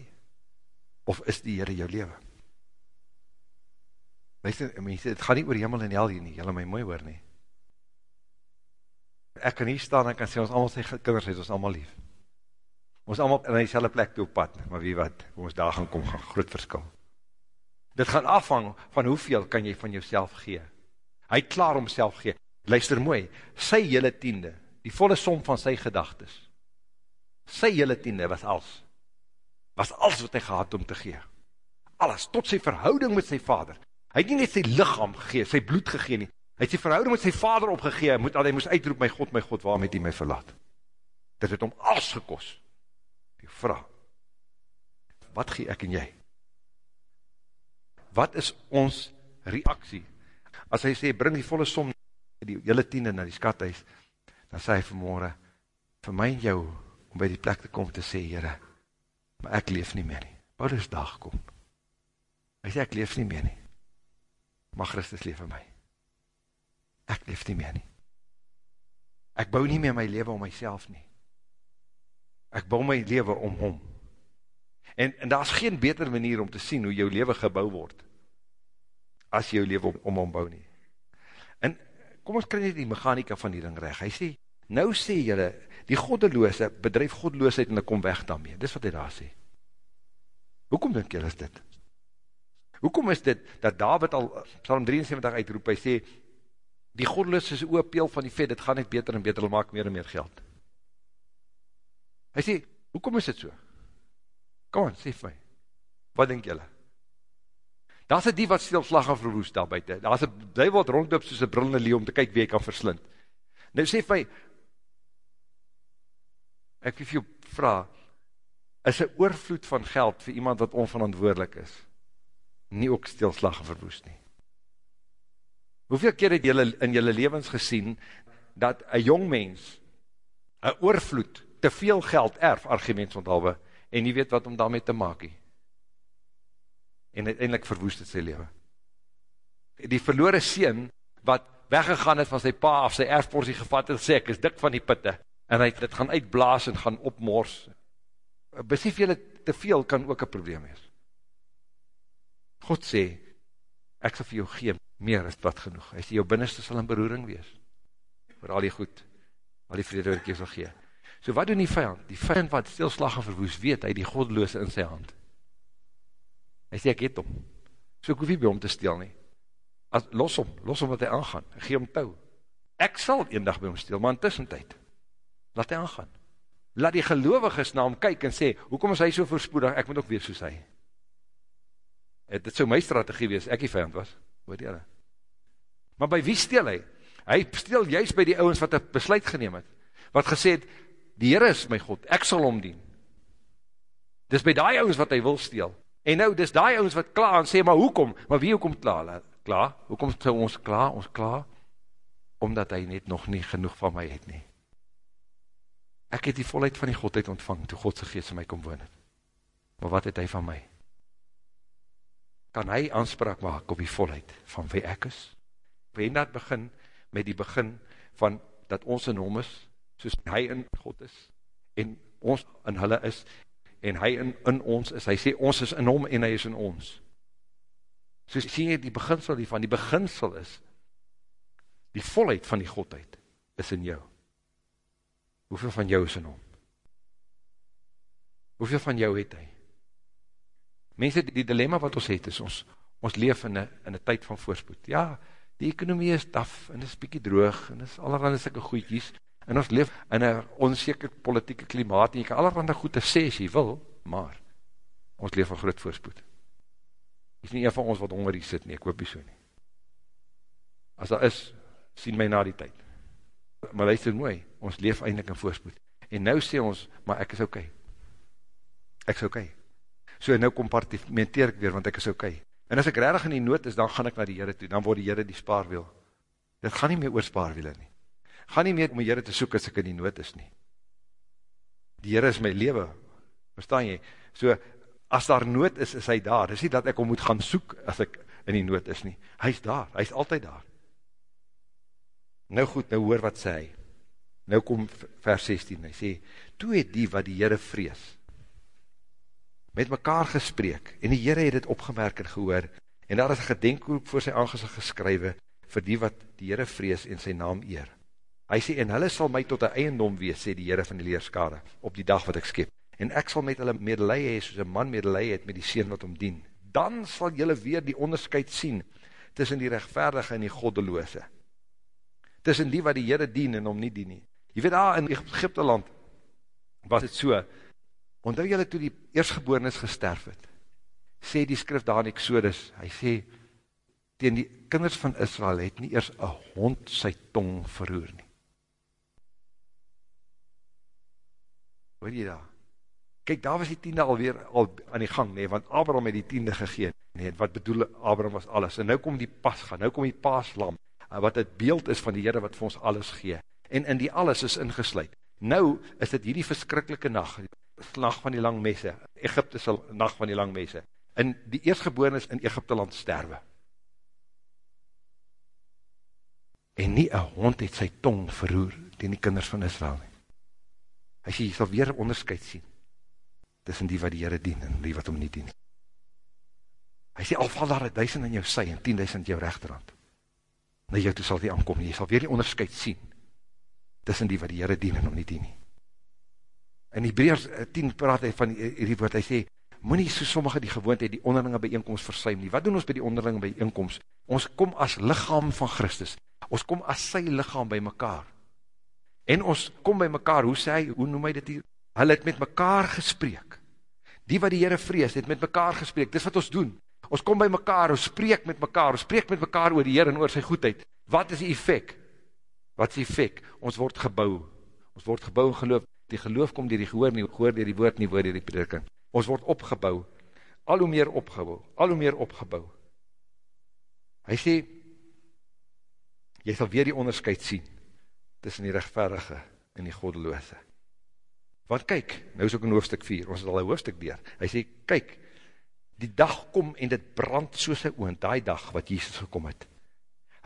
Of is die Heere jou leven? Luister, mense, het gaan nie oor hemel en hel hier nie, jylle my mooi hoor nie. Ek kan hier staan en kan sê, ons allemaal sy kinders het ons allemaal lief ons allemaal in die plek toe pad, maar wie wat, hoe ons daar gaan kom, gaan groot verskil. Dit gaan afhang van hoeveel kan jy van jouself gee. Hy klaar om self gee. Luister mooi, sy hele tiende, die volle som van sy gedagtes, sy hele tiende was als, was als wat hy gehad om te gee. Alles, tot sy verhouding met sy vader. Hy het nie net sy lichaam gegee, sy bloed gegee nie, hy het sy verhouding met sy vader opgegee, moet, hy moest uitroep, my God, my God, waarom het hy my verlaat? Dit het om alles gekost die vraag, wat gee ek en jy? Wat is ons reaksie? As hy sê, bring die volle som, die hele tiende na die skathuis, dan sê hy vanmorgen, vir my en jou, om by die plek te kom te sê, Heere, maar ek leef nie meer nie. Paulus dag kom. Hy sê, ek leef nie meer nie. Maar Christus leef in my. Ek leef nie meer nie. Ek bou nie meer my leven om myself nie ek bou my leven om hom. En, en daar is geen beter manier om te sien hoe jou leven gebouw word, as jou leven om, om hom bou nie. En kom ons kry nie die mechanika van die ding recht. Hy sê, nou sê jylle, die goddeloose bedrijf goddeloosheid en ek kom weg daarmee. Dis wat hy daar sê. Hoekom denk jylle is dit? Hoekom is dit, dat David al, Psalm 73 uitroep, hy sê, die goddeloos is oopeel van die vet, dit gaan net beter en beter, hulle maak meer en meer geld. Hy sê, hoekom is dit so? Kom aan, sê vir my. Wat denk jylle? Daar is die wat stilslag en verwoest daar buiten. Daar is die wat rondop soos een brillende leeuw om te kyk wie hy kan verslind. Nou sê vir my, ek wil vir jou vraag, is een oorvloed van geld vir iemand wat onverantwoordelik is, nie ook stilslag en verwoest nie. Hoeveel keer het jylle in jylle levens gesien, dat een jong mens, een oorvloed, te veel geld erf, argument onthalwe, en nie weet wat om daarmee te maak nie. En uiteindelik verwoest het sy leven. Die verloore sien, wat weggegaan het van sy pa of sy erfporsie gevat het, sê ek is dik van die pitte, en hy het gaan uitblaas en gaan opmors. Besef jylle, te veel kan ook een probleem wees. God sê, ek sal vir jou gee, meer is wat genoeg. Hy sê, jou binneste sal in beroering wees, vir al die goed, al die vrede wat ek jou sal gee. So wat doen die vijand? Die vijand wat stilslag en verwoes weet, hy die godloose in sy hand. Hy sê, ek het hom. So ek hoef nie by hom te stel nie. As, los hom, los hom wat hy aangaan. Gee hom touw. Ek sal een dag by hom stel, maar in tussentijd, laat hy aangaan. Laat die geloviges na hom kyk en sê, hoekom is hy so voorspoedig, ek moet ook wees soos hy. Het, dit so my strategie wees, ek die vijand was, hoor die Maar by wie stel hy? Hy stel juist by die ouwens wat hy besluit geneem het, wat gesê het, die Heere is my God, ek sal omdien. Dis by die ouwens wat hy wil steel. En nou, dis die ouwens wat klaar en sê, maar hoekom? Maar wie hoekom klaar? Klaar? Hoekom sou ons klaar? Ons klaar? omdat hy net nog nie genoeg van my het nie. Ek het die volheid van die Godheid ontvang, toe Godse geest in my kom woon het. Maar wat het hy van my? Kan hy aanspraak maak op die volheid van wie ek is? Wen dat begin met die begin van dat ons in hom is, soos hy in God is, en ons in hulle is, en hy in, in ons is. Hy sê, ons is in hom en hy is in ons. So sê jy die beginsel hiervan, die beginsel is, die volheid van die Godheid is in jou. Hoeveel van jou is in hom? Hoeveel van jou het hy? Mense, die dilemma wat ons het is, ons, ons leef in een, tyd van voorspoed. Ja, die economie is taf, en is bykie droog, en is allerhande sikke goeikies, en ons leef in een onzeker politieke klimaat, en jy kan allerhande goede sê as jy wil, maar, ons leef in groot voorspoed. Is nie een van ons wat honger hier sit nie, ek hoop nie so nie. As daar is, sien my na die tyd. Maar luister mooi, ons leef eindelijk in voorspoed. En nou sê ons, maar ek is. Okay. Ek is. Okay. So nou compartimenteer ek weer, want ek is. Okay. En as ek redig in die nood is, dan gaan ek na die Heere toe, dan word die Heere die spaarwiel. Dit gaan nie meer oor spaarwiele nie. Gaan nie meer om die Heere te soek as ek in die nood is nie. Die Heere is my leven, verstaan jy? So, as daar nood is, is hy daar. Dit is nie dat ek om moet gaan soek as ek in die nood is nie. Hy is daar, hy is altyd daar. Nou goed, nou hoor wat sê hy. Nou kom vers 16, hy sê, toe het die wat die Heere vrees, met mekaar gespreek, en die Heere het het opgemerk en gehoor, en daar is een gedenkroep voor sy aangezicht geskrywe, vir die wat die Heere vrees en sy naam eer. Hy sê, en hulle sal my tot een eiendom wees, sê die Heere van die leerskade, op die dag wat ek skep, en ek sal met hulle medelij hee, soos een man medelij het met die seen wat omdien. Dan sal julle weer die onderscheid sien, tussen die rechtvaardige en die goddeloose, tussen die wat die Heere dien en om nie dien nie. Je weet, daar in Egypte land, was het so, Onthou jylle toe die eerstgeborenes gesterf het, sê die skrif daar in Exodus, hy sê, teen die kinders van Israel het nie eers een hond sy tong verroer nie. Hoor jy daar? Kijk, daar was die tiende alweer al aan die gang, nee, want Abraham het die tiende gegeen, nee, wat bedoel Abraham was alles, en nou kom die pas gaan, nou kom die paaslam, wat het beeld is van die Heere wat vir ons alles gee, en in die alles is ingesluid. Nou is dit hierdie verskrikkelike nacht, nacht van die lang messe, Egypte sal nacht van die lang messe, en die eerstgeborenes in Egypte land sterwe. En nie een hond het sy tong verroer, tegen die kinders van Israel nie. Sê, jy sal weer onderscheid sien, tussen die wat die Heere dien, en die wat hom nie dien. Hy sê, al val daar een duisend in jou sy, en tien duisend jou rechterhand. Na jou toe sal die aankom, jy sal weer die onderscheid sien, tussen die wat die Heere dien, en hom nie dien nie. In Hebreërs 10 eh, praat hy van hierdie woord, hy sê, moet nie so sommige die gewoonte die onderlinge bijeenkomst versuim nie. Wat doen ons by die onderlinge bijeenkomst? Ons kom as lichaam van Christus. Ons kom as sy lichaam by mekaar. En ons kom by mekaar, hoe sê hy, hoe noem hy dit hier? Hulle het met mekaar gespreek. Die wat die Heere vrees, het met mekaar gespreek. Dis wat ons doen. Ons kom by mekaar, ons spreek met mekaar, ons spreek met mekaar oor die Heere en oor sy goedheid. Wat is die effect? Wat is die effect? Ons word gebouw. Ons word gebouw en geloof die geloof kom dier die gehoor nie, gehoor dier die woord nie, woord dier die prediking. Ons word opgebouw, al hoe meer opgebouw, al hoe meer opgebouw. Hy sê, jy sal weer die onderscheid sien, tussen die rechtverige en die godeloose. Want kyk, nou is ook in hoofdstuk 4, ons is al een hoofdstuk dier, hy sê, kyk, die dag kom en dit brand soos een oond, die dag wat Jesus gekom het.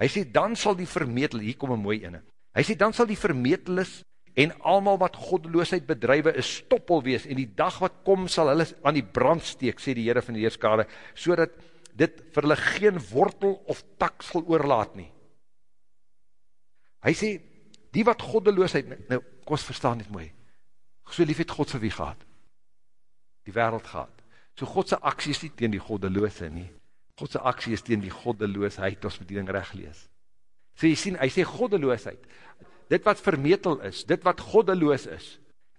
Hy sê, dan sal die vermetel, hier kom een mooi ene, hy sê, dan sal die vermetelis en almal wat goddeloosheid bedrywe is stoppel wees, en die dag wat kom sal hulle aan die brand steek, sê die Heere van die Heerskade, so dat dit vir hulle geen wortel of tak sal oorlaat nie. Hy sê, die wat goddeloosheid, nou, kom ons verstaan dit mooi, so lief het God vir wie gehad? Die wereld gehad. So Godse aksie is nie teen die goddeloose nie, Godse aksie is teen die goddeloosheid, ons moet die ding recht lees. So jy sien, hy sê goddeloosheid, dit wat vermetel is, dit wat goddeloos is,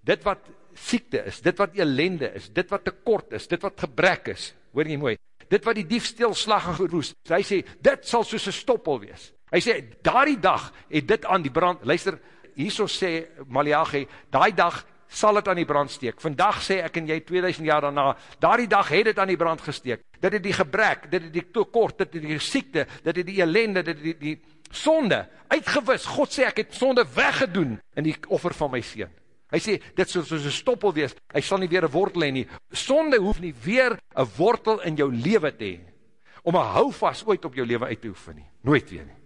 dit wat siekte is, dit wat elende is, dit wat tekort is, dit wat gebrek is, hoor nie mooi, dit wat die diefstil slag en geroes, hy sê, dit sal soos een stoppel wees, hy sê, daar die dag, het dit aan die brand, luister, hierso sê Malachi, daai dag sal het aan die brand steek. Vandag sê ek en jy 2000 jaar daarna, daar die dag het het aan die brand gesteek. Dit het die gebrek, dit het die tekort, dit het die siekte, dit het die ellende, dit het die, die sonde uitgewis. God sê ek het sonde weggedoen in die offer van my seen. Hy sê, dit soos een stoppel wees, hy sal nie weer een wortel heen nie. Sonde hoef nie weer een wortel in jou leven te heen, om een houvast ooit op jou leven uit te oefen nie. Nooit weer nie.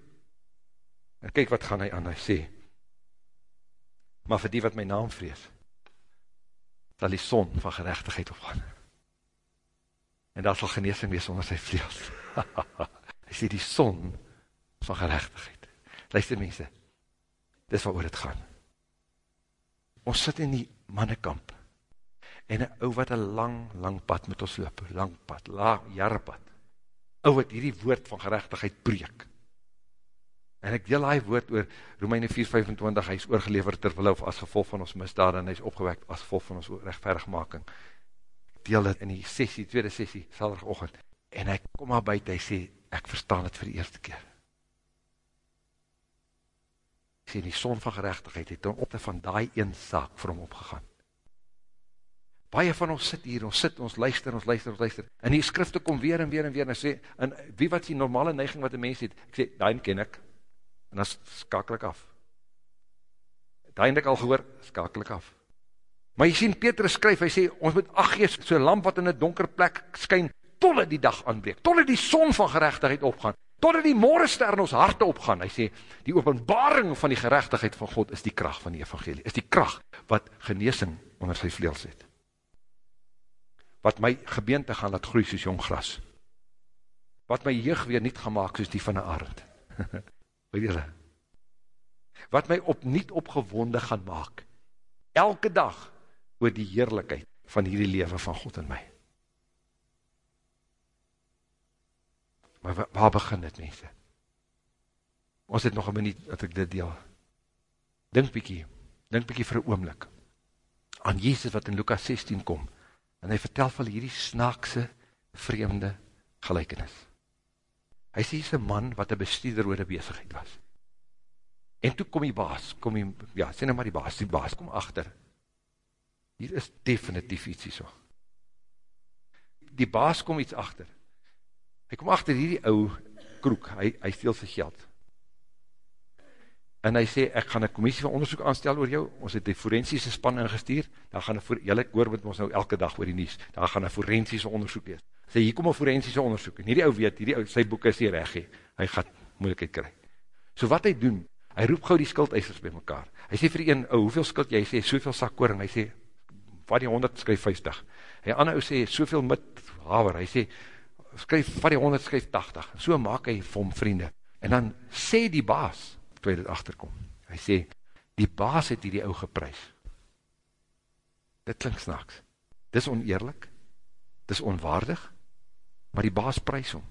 En kyk wat gaan hy aan, hy sê, maar vir die wat my naam vrees, sal die son van gerechtigheid opgaan. En daar sal geneesing wees onder sy vleels. Hy sê die son van gerechtigheid. Luister mense, dis wat oor het gaan. Ons sit in die mannekamp, en een ou wat een lang, lang pad met ons loop, lang pad, lang, jare pad, ou wat hierdie woord van gerechtigheid breek, En ek deel hy woord oor Romeine 4:25, hy is oorgeleverd ter verlof as gevolg van ons misdaad en hy is opgewekt as gevolg van ons rechtverigmaking. Deel dit in die sessie, tweede sessie, salrig ochend. En hy kom maar buiten, hy sê, ek verstaan het vir die eerste keer. Hy sê, die son van gerechtigheid het op te van die een saak vir hom opgegaan. Baie van ons sit hier, ons sit, ons luister, ons luister, ons luister, en die skrifte kom weer en weer en weer, en sê, en wie wat die normale neiging wat die mens het, ek sê, die ken ek, en dan skakel ek af. Het ek al gehoor, skakel ek af. Maar jy sien Petrus skryf, hy sê ons moet gee so lamp wat in 'n donker plek skyn totdat die dag aanbreek, totdat die son van geregtigheid opgaan, totdat die môrester in ons harte opgaan. Hy sê die openbaring van die geregtigheid van God is die krag van die evangelie, is die krag wat genesing onder sy vleuels het. Wat my gebeente gaan laat groei soos jong gras. Wat my jeug weer niet gemaak soos die van 'n arend. weet julle, wat my opnieuw opgewonde gaan maak, elke dag, oor die heerlijkheid van hierdie leven van God in my. Maar waar begin dit, mense? Ons het nog een minuut, dat ek dit deel. Dink bykie, dink bykie vir oomlik, aan Jezus wat in Lukas 16 kom, en hy vertel van hierdie snaakse, vreemde gelijkenis. Hy sê, hy is een man wat een bestuurder oor die bezigheid was. En toe kom die baas, kom die, ja, sê nou maar die baas, die baas kom achter. Hier is definitief iets hier so. Die baas kom iets achter. Hy kom achter hierdie ou kroek, hy, hy steel sy geld. En hy sê, ek gaan een commissie van onderzoek aanstel oor jou, ons het die forensiese span ingestuur, daar gaan een, jylle oor met ons nou elke dag oor die nies, daar gaan een forensiese onderzoek wees. Sê, hier kom een forensiese onderzoek, en hierdie ou weet, hierdie ou, sy boek is hier weg, he. hy gaat moeilijkheid kry. So wat hy doen, hy roep gauw die skuldeisers by mekaar, hy sê vir die een, ou, hoeveel skuld jy, hy sê, soveel sak koring, hy sê, wat die 100, skryf 50, hy ander ou sê, soveel mit haver, hy sê, skryf, wat die 100, skryf 80, so maak hy vir hom vriende, en dan sê die baas, toe hy dit achterkom, hy sê, die baas het hierdie ou geprys, dit klink snaaks, dis oneerlik, dis onwaardig, maar die baas prijs om.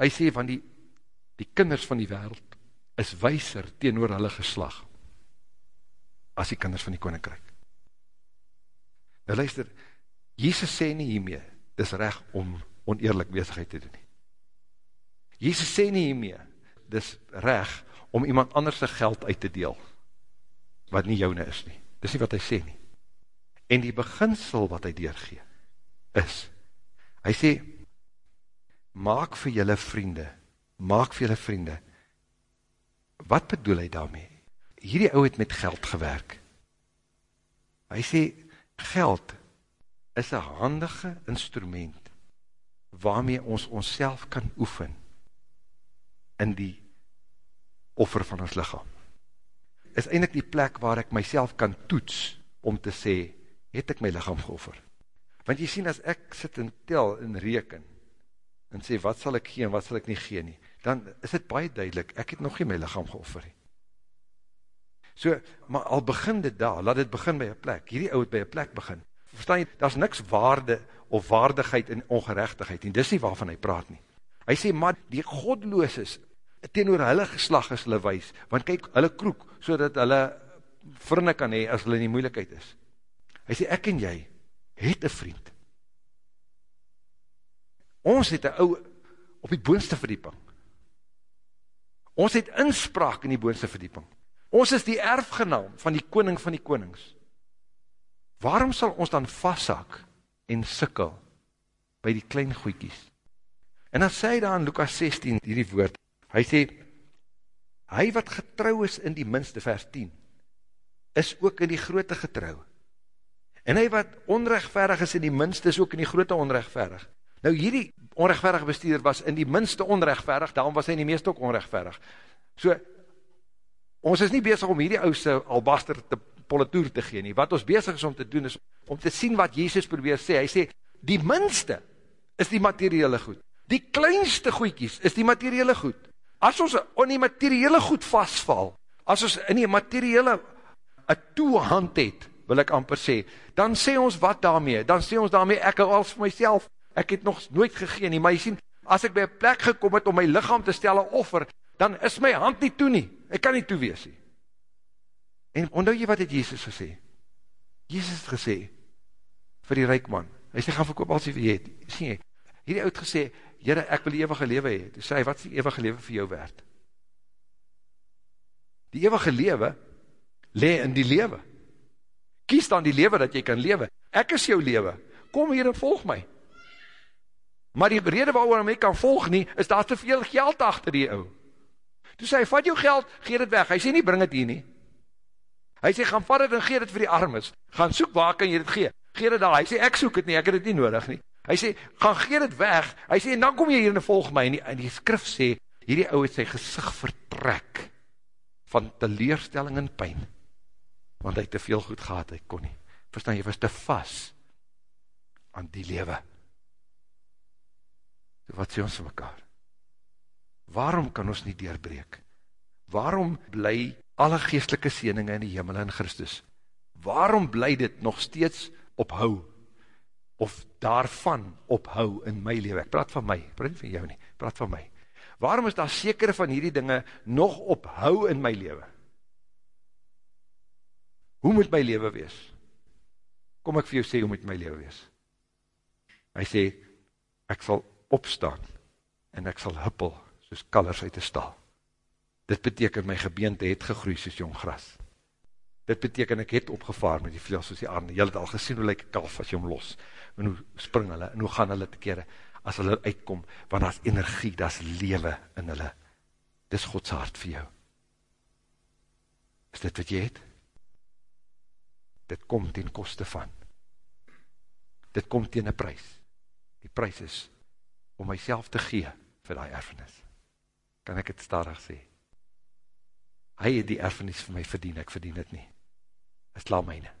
Hy sê van die, die kinders van die wereld is weiser teenoor hulle geslag as die kinders van die koninkrijk. Nou luister, Jezus sê nie hiermee, dis recht om oneerlik bezigheid te doen nie. Jezus sê nie hiermee, dis recht om iemand anders geld uit te deel, wat nie joune is nie. Dis nie wat hy sê nie. En die beginsel wat hy deurgeef, is, hy sê, maak vir julle vriende, maak vir julle vriende, wat bedoel hy daarmee? Hierdie ou het met geld gewerk. Hy sê, geld is een handige instrument, waarmee ons ons kan oefen, in die offer van ons lichaam. Is eindelijk die plek waar ek myself kan toets, om te sê, het ek my lichaam geoffer? Want jy sien, as ek sit en tel en reken, en sê, wat sal ek gee en wat sal ek nie gee nie, dan is het baie duidelik, ek het nog nie my lichaam geoffer nie. So, maar al begin dit daar, laat dit begin by een plek, hierdie ouwe by een plek begin. Verstaan jy, daar is niks waarde of waardigheid en ongerechtigheid, en dis nie waarvan hy praat nie. Hy sê, maar die godloos is, teenoor hulle geslag is hulle wees, want kyk, hulle kroek, so dat hulle vriende kan hee, as hulle in die moeilikheid is. Hy sê, ek en jy, het een vriend. Ons het een ou op die boonste verdieping. Ons het inspraak in die boonste verdieping. Ons is die erfgenaam van die koning van die konings. Waarom sal ons dan vastzak en sikkel by die klein goeikies? En dan sê hy daar in Lukas 16 hierdie woord, hy sê, hy wat getrouw is in die minste vers 10, is ook in die grote getrouw. En hy wat onrechtverig is in die minste, is ook in die grote onrechtverig. Nou hierdie onrechtverige bestuurder was in die minste onrechtverig, daarom was hy in die meeste ook onrechtverig. So, ons is nie bezig om hierdie ouse albaster te politoer te gee nie. Wat ons bezig is om te doen, is om te sien wat Jezus probeer sê. Hy sê, die minste is die materiële goed. Die kleinste goedkies is die materiële goed. As ons in die materiële goed vastval, as ons in die materiële een toehand het, wil ek amper sê, dan sê ons wat daarmee? Dan sê ons daarmee, ek hou als vir myself, ek het nog nooit gegeen nie, maar jy sien, as ek by een plek gekom het om my lichaam te stel een offer, dan is my hand nie toe nie, ek kan nie toe wees nie. En onthou jy wat het Jezus gesê? Jezus het gesê, vir die reikman, hy sê, gaan verkoop als jy vir jy het, sê jy, hierdie oud gesê, jyre, ek wil die eeuwige lewe hee, toe sê hy, wat is die eeuwige lewe vir jou werd? Die eeuwige lewe, le in die lewe, kies dan die lewe dat jy kan lewe, ek is jou lewe, kom hier en volg my, maar die rede waarom ek kan volg nie, is daar te veel geld achter die ou, toe sê hy, vat jou geld, gee dit weg, hy sê nie, bring het hier nie, hy sê, gaan vat het en gee dit vir die armes, gaan soek waar kan jy dit gee, gee dit daar, hy sê, ek soek het nie, ek het het nie nodig nie, hy sê, gaan gee dit weg, hy sê, en dan kom jy hier en volg my, en die, en die skrif sê, hierdie ou het sy gezicht vertrek, van teleurstelling en pijn, want hy te veel goed gehad, hy kon nie. Verstaan, jy was te vast aan die lewe. Wat sê ons vir mekaar? Waarom kan ons nie deurbreek? Waarom bly alle geestelike sieninge in die hemel in Christus? Waarom bly dit nog steeds ophou? Of daarvan ophou in my lewe? Ek praat van my, praat van jou nie, praat van my. Waarom is daar sekere van hierdie dinge nog ophou in my lewe? Hoe moet my leven wees? Kom ek vir jou sê, hoe moet my leven wees? Hy sê, ek sal opstaan, en ek sal huppel, soos kallers uit die stal. Dit beteken, my gebeente het gegroei soos jong gras. Dit beteken, ek het opgevaar met die vleels soos die aarde. Jy het al gesien hoe lyk kalf as jy hom los, en hoe spring hulle, en hoe gaan hulle te kere, as hulle uitkom, want daar is energie, daar is lewe in hulle. Dit is Gods hart vir jou. Is dit wat jy het? dit kom ten koste van. Dit kom ten een prijs. Die prijs is om myself te gee vir die erfenis. Kan ek het starig sê? Hy het die erfenis vir my verdien, ek verdien het nie. Het laat myne.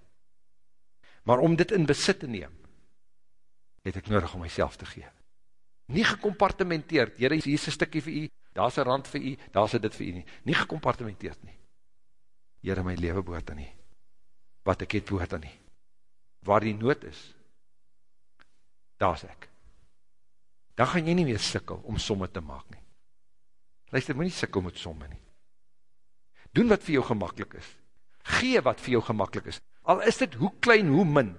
Maar om dit in besit te neem, het ek nodig om myself te gee. Nie gecompartementeerd, is hier is een stikkie vir u, daar is een rand vir u, daar is dit vir u nie. Nie gecompartementeerd nie. In my leven boort dan nie wat ek het behoort aan nie. Waar die nood is, daar is ek. Dan gaan jy nie meer sikkel om somme te maak nie. Luister, moet nie sikkel met somme nie. Doen wat vir jou gemakkelijk is. Gee wat vir jou gemakkelijk is. Al is dit hoe klein, hoe min.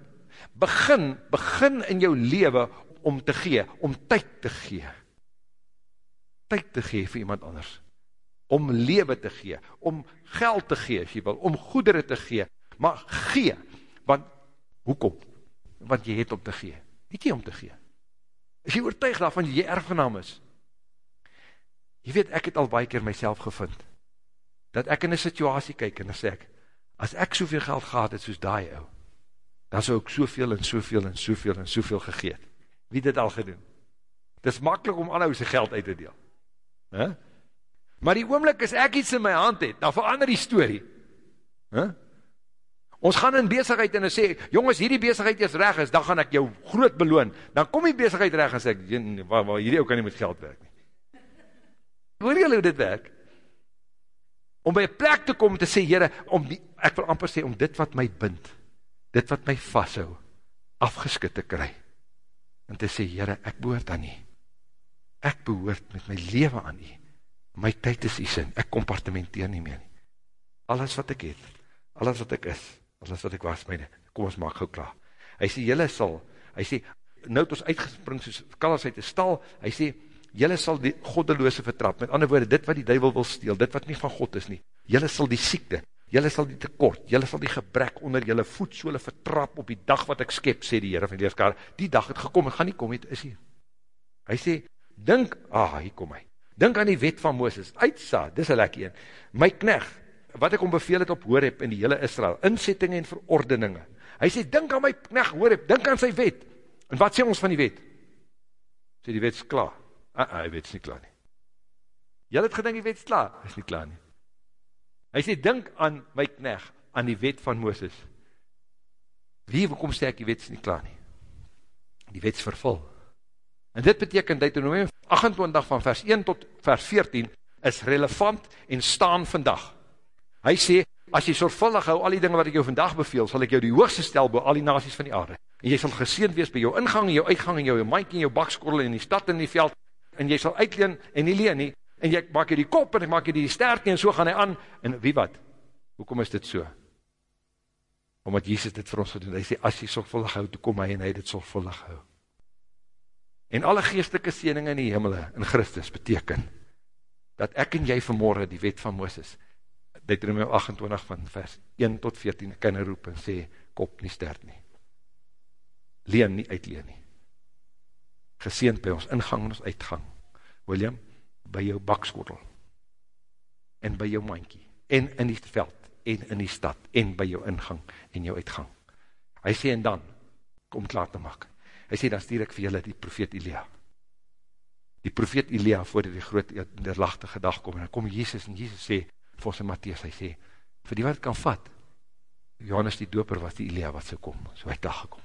Begin, begin in jou leven om te gee, om tyd te gee. Tyd te gee vir iemand anders. Om leven te gee, om geld te gee, as jy wil, om goedere te gee, maar gee, want, hoekom? Want jy het om te gee, het jy om te gee. Is jy oortuig daarvan, jy erfgenaam is? Jy weet, ek het al baie keer myself gevind, dat ek in een situasie kyk, en dan sê ek, as ek soveel geld gehad het, soos daai ou, dan sou ek soveel en soveel en soveel en soveel gegeet. Wie dit al gedoen? Het is makkelijk om anhou sy geld uit te deel. He? Maar die oomlik as ek iets in my hand het, dan verander die story. He? Ons gaan in bezigheid en sê, jongens, hierdie bezigheid is reg is, dan gaan ek jou groot beloon. Dan kom die bezigheid reg en sê, waar, waar, hierdie ook kan nie met geld werk nie. Hoor jy hoe dit werk? Om by een plek te kom te sê, heren, om die, ek wil amper sê, om dit wat my bind, dit wat my vasthou, afgeskit te kry. En te sê, heren, ek behoort aan nie. Ek behoort met my leven aan nie. My tyd is die sin, ek compartimenteer nie meer nie. Alles wat ek het, alles wat ek is, as wat ek was, myne, kom ons maak gauw klaar. Hy sê, jylle sal, hy sê, nou het ons uitgespring soos kallas uit die stal, hy sê, jylle sal die goddeloose vertrap, met ander woorde, dit wat die duivel wil steel, dit wat nie van God is nie, jylle sal die siekte, jylle sal die tekort, jylle sal die gebrek onder jylle voetsole vertrap op die dag wat ek skep, sê die Heere van die Leerskare, die dag het gekom, het gaan nie kom, het is hier. Hy sê, dink, ah, hier kom hy, dink aan die wet van Mooses, uitsa, dis een lekker een, my knecht, wat ek om beveel het op Horeb in die hele Israel, inzettinge en verordeninge, hy sê, dink aan my knecht Horeb, dink aan sy wet, en wat sê ons van die wet? Sê die wet is klaar, ah, ah, die wet is nie klaar nie. Jy het gedink die wet is klaar, is nie klaar nie. Hy sê, dink aan my knecht, aan die wet van Mooses. Wie, waarom sê ek die wet is nie klaar nie? Die wet is vervul. En dit beteken, Deuteronomium 28 van vers 1 tot vers 14, is relevant en staan vandag. Hy sê, as jy sorgvuldig hou al die dinge wat ek jou vandag beveel, sal ek jou die hoogste stel bo al die nasies van die aarde. En jy sal geseend wees by jou ingang en jou uitgang en jou maak en jou bakskorrel en die stad en die veld en jy sal uitleen en nie leen nie en jy maak jy die kop en ek maak jy die sterk en so gaan hy aan en wie wat? Hoekom is dit so? Omdat Jesus dit vir ons gedoen. Hy sê as jy sorgvuldig hou, toe kom hy en hy dit sorgvuldig hou. En alle geestelike seëninge in die hemele in Christus beteken dat ek en jy vanmorgen die wet van Mooses Deuteronomium 28 van vers 1 tot 14 kan roep en sê, kop nie sterk nie. Leen nie uitleen nie. Geseend by ons ingang en ons uitgang. William, by jou bakskotel, en by jou mankie, en in die veld, en in die stad, en by jou ingang, en jou uitgang. Hy sê, en dan, kom klaar te maak. Hy sê, dan stuur ek vir julle die profeet Elia. Die profeet Elia, voordat die groot, die lachtige dag kom, en dan kom Jesus, en Jesus sê, volgens in Matthies, hy sê, vir die wat kan vat, Johannes die doper was die Elia wat sy kom, so hy dag gekom.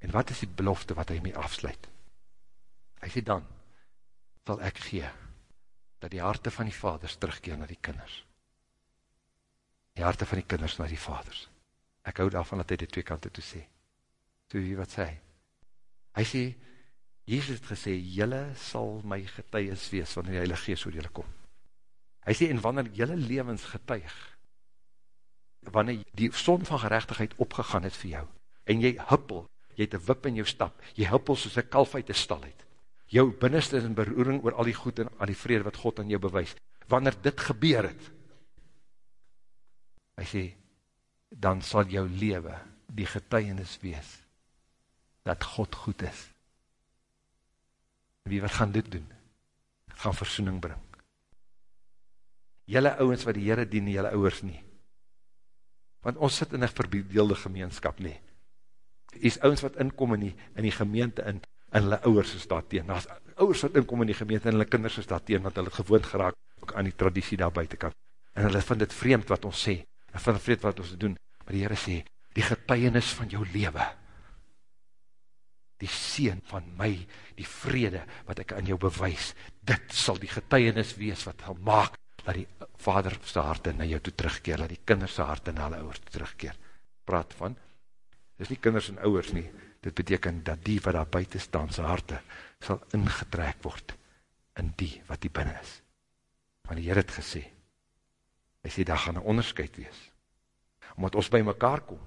En wat is die belofte wat hy mee afsluit? Hy sê dan, sal ek gee, dat die harte van die vaders terugkeer na die kinders. Die harte van die kinders na die vaders. Ek hou daarvan dat hy die twee kante toe sê. Toe wie wat sê? Hy sê, Jezus het gesê, jylle sal my getuies wees, wanneer die Heilige Geest oor jylle kom. Hy sê, en wanneer jylle levens getuig, wanneer die son van gerechtigheid opgegaan het vir jou, en jy huppel, jy het een wip in jou stap, jy huppel soos een kalf uit die stal uit, jou binneste is in beroering oor al die goed en al die vrede wat God aan jou bewys, wanneer dit gebeur het, hy sê, dan sal jou lewe die getuienis wees, dat God goed is. Wie wat gaan dit doen? Gaan versoening bring jylle ouwens wat die Heere dien, jylle ouwers nie. Want ons sit in een verbeelde gemeenskap nie. Is ouwens wat inkom in die, in die gemeente in, en hulle ouwers is daar teen. As ouwers wat inkom in die gemeente en hulle kinders is daar teen, want hulle gewoond geraak ook aan die traditie daar buitenkant. En hulle vind het vreemd wat ons sê, en vind het vreemd wat ons doen, maar die Heere sê, die getuienis van jou lewe, die seen van my, die vrede wat ek aan jou bewys, dit sal die getuienis wees wat gaan maak, dat die vader sy harte na jou toe terugkeer, dat die kinders sy harte na hulle ouders toe terugkeer. Praat van, dit is nie kinders en ouders nie, dit beteken dat die wat daar buiten staan, sy harte, sal ingetrek word in die wat die binnen is. Want die Heer het gesê, hy sê, daar gaan een onderscheid wees, omdat ons by mekaar kom,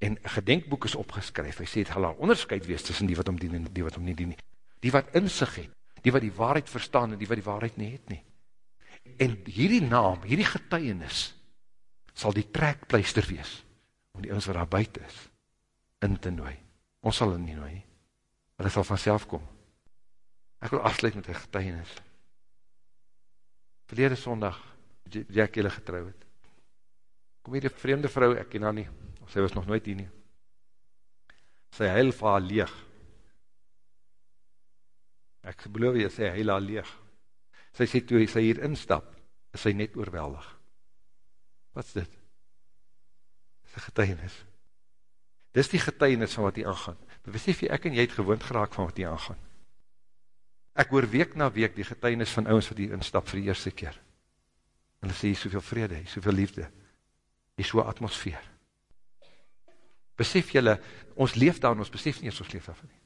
en gedenkboek is opgeskryf, hy sê, het gaan een onderscheid wees tussen die wat om dien en die wat om nie dien. Die wat in sig het, die wat die waarheid verstaan en die wat die waarheid nie het nie. En hierdie naam, hierdie getuienis, sal die trekpleister wees, om die ons wat daar buiten is, in te nooi. Ons sal in nie nooi, maar dit sal vanzelf kom. Ek wil afsluit met die getuienis. Verlede sondag, Jack jylle getrouw het, kom hier die vreemde vrou, ek ken haar nie, sy was nog nooit hier nie, sy heil vir haar leeg. Ek beloof jy, sy heil haar leeg. Sy sê, toe sy hier instap, is sy net oorweldig. Wat is dit? Dit is een getuienis. Dit is die getuienis van wat hier aangaan. Besef jy, ek en jy het gewoond geraak van wat hier aangaan. Ek hoor week na week die getuienis van ouwens wat hier instap vir die eerste keer. En hulle sê, hier is soveel vrede, hier is soveel liefde, hier is so atmosfeer. Besef jylle, ons leef daar en ons besef nie eens ons leef daarvan nie.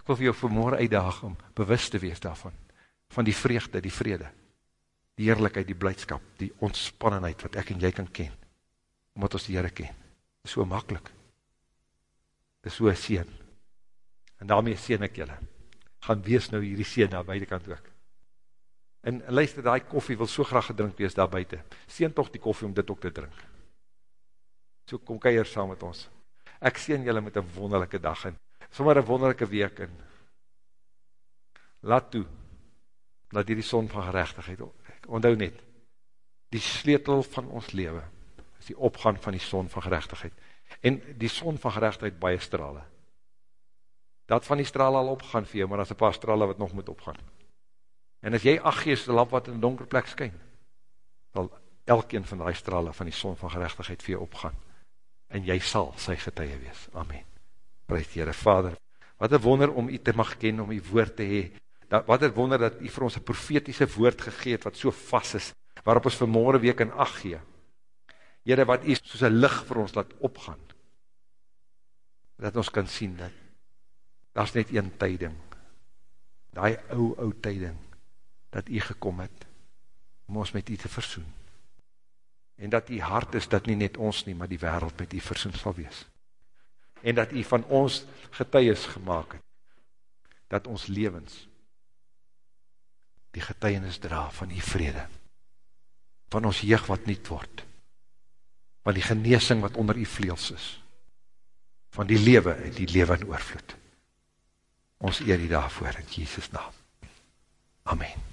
Ek wil vir jou vanmorgen uitdaag om bewust te wees daarvan, van die vreugde, die vrede, die eerlijkheid, die blijdskap, die ontspannenheid wat ek en jy kan ken, omdat ons die Heere ken. Dit is so makkelijk. Dit is so seen. En daarmee seen ek julle. Gaan wees nou hierdie seen na beide kant ook. En luister, die koffie wil so graag gedrink wees daar buiten. Seen toch die koffie om dit ook te drink. So kom keier saam met ons. Ek sien julle met een wonderlijke dag in. Sommer een wonderlijke week in. Laat toe, dat die die son van gerechtigheid, onthou net, die sleutel van ons leven, is die opgaan van die son van gerechtigheid. En die son van gerechtigheid baie strale. Dat van die strale al opgaan vir jou, maar as een paar strale wat nog moet opgaan. En as jy ach geest die lamp wat in donker plek skyn, sal elkeen van die strale van die son van gerechtigheid vir jou opgaan. En jy sal sy getuie wees. Amen. Prijs die Heere Vader. Wat een wonder om u te mag ken, om u woord te hee. Dat, wat een wonder dat u vir ons een profetiese woord gegeet, wat so vast is, waarop ons vanmorgen week in acht gee. Heere, wat u soos een licht vir ons laat opgaan. Dat ons kan sien dat, dat is net een tyding. Die ou, ou tyding dat u gekom het, om ons met u te versoen. En dat u hart is, dat nie net ons nie, maar die wereld met u versoen sal wees. En dat u van ons getuies gemaakt het, dat ons levens die getuienis dra van die vrede, van ons jeug wat niet word, van die geneesing wat onder die vleels is, van die lewe en die lewe in oorvloed. Ons eer die daarvoor in Jesus naam. Amen.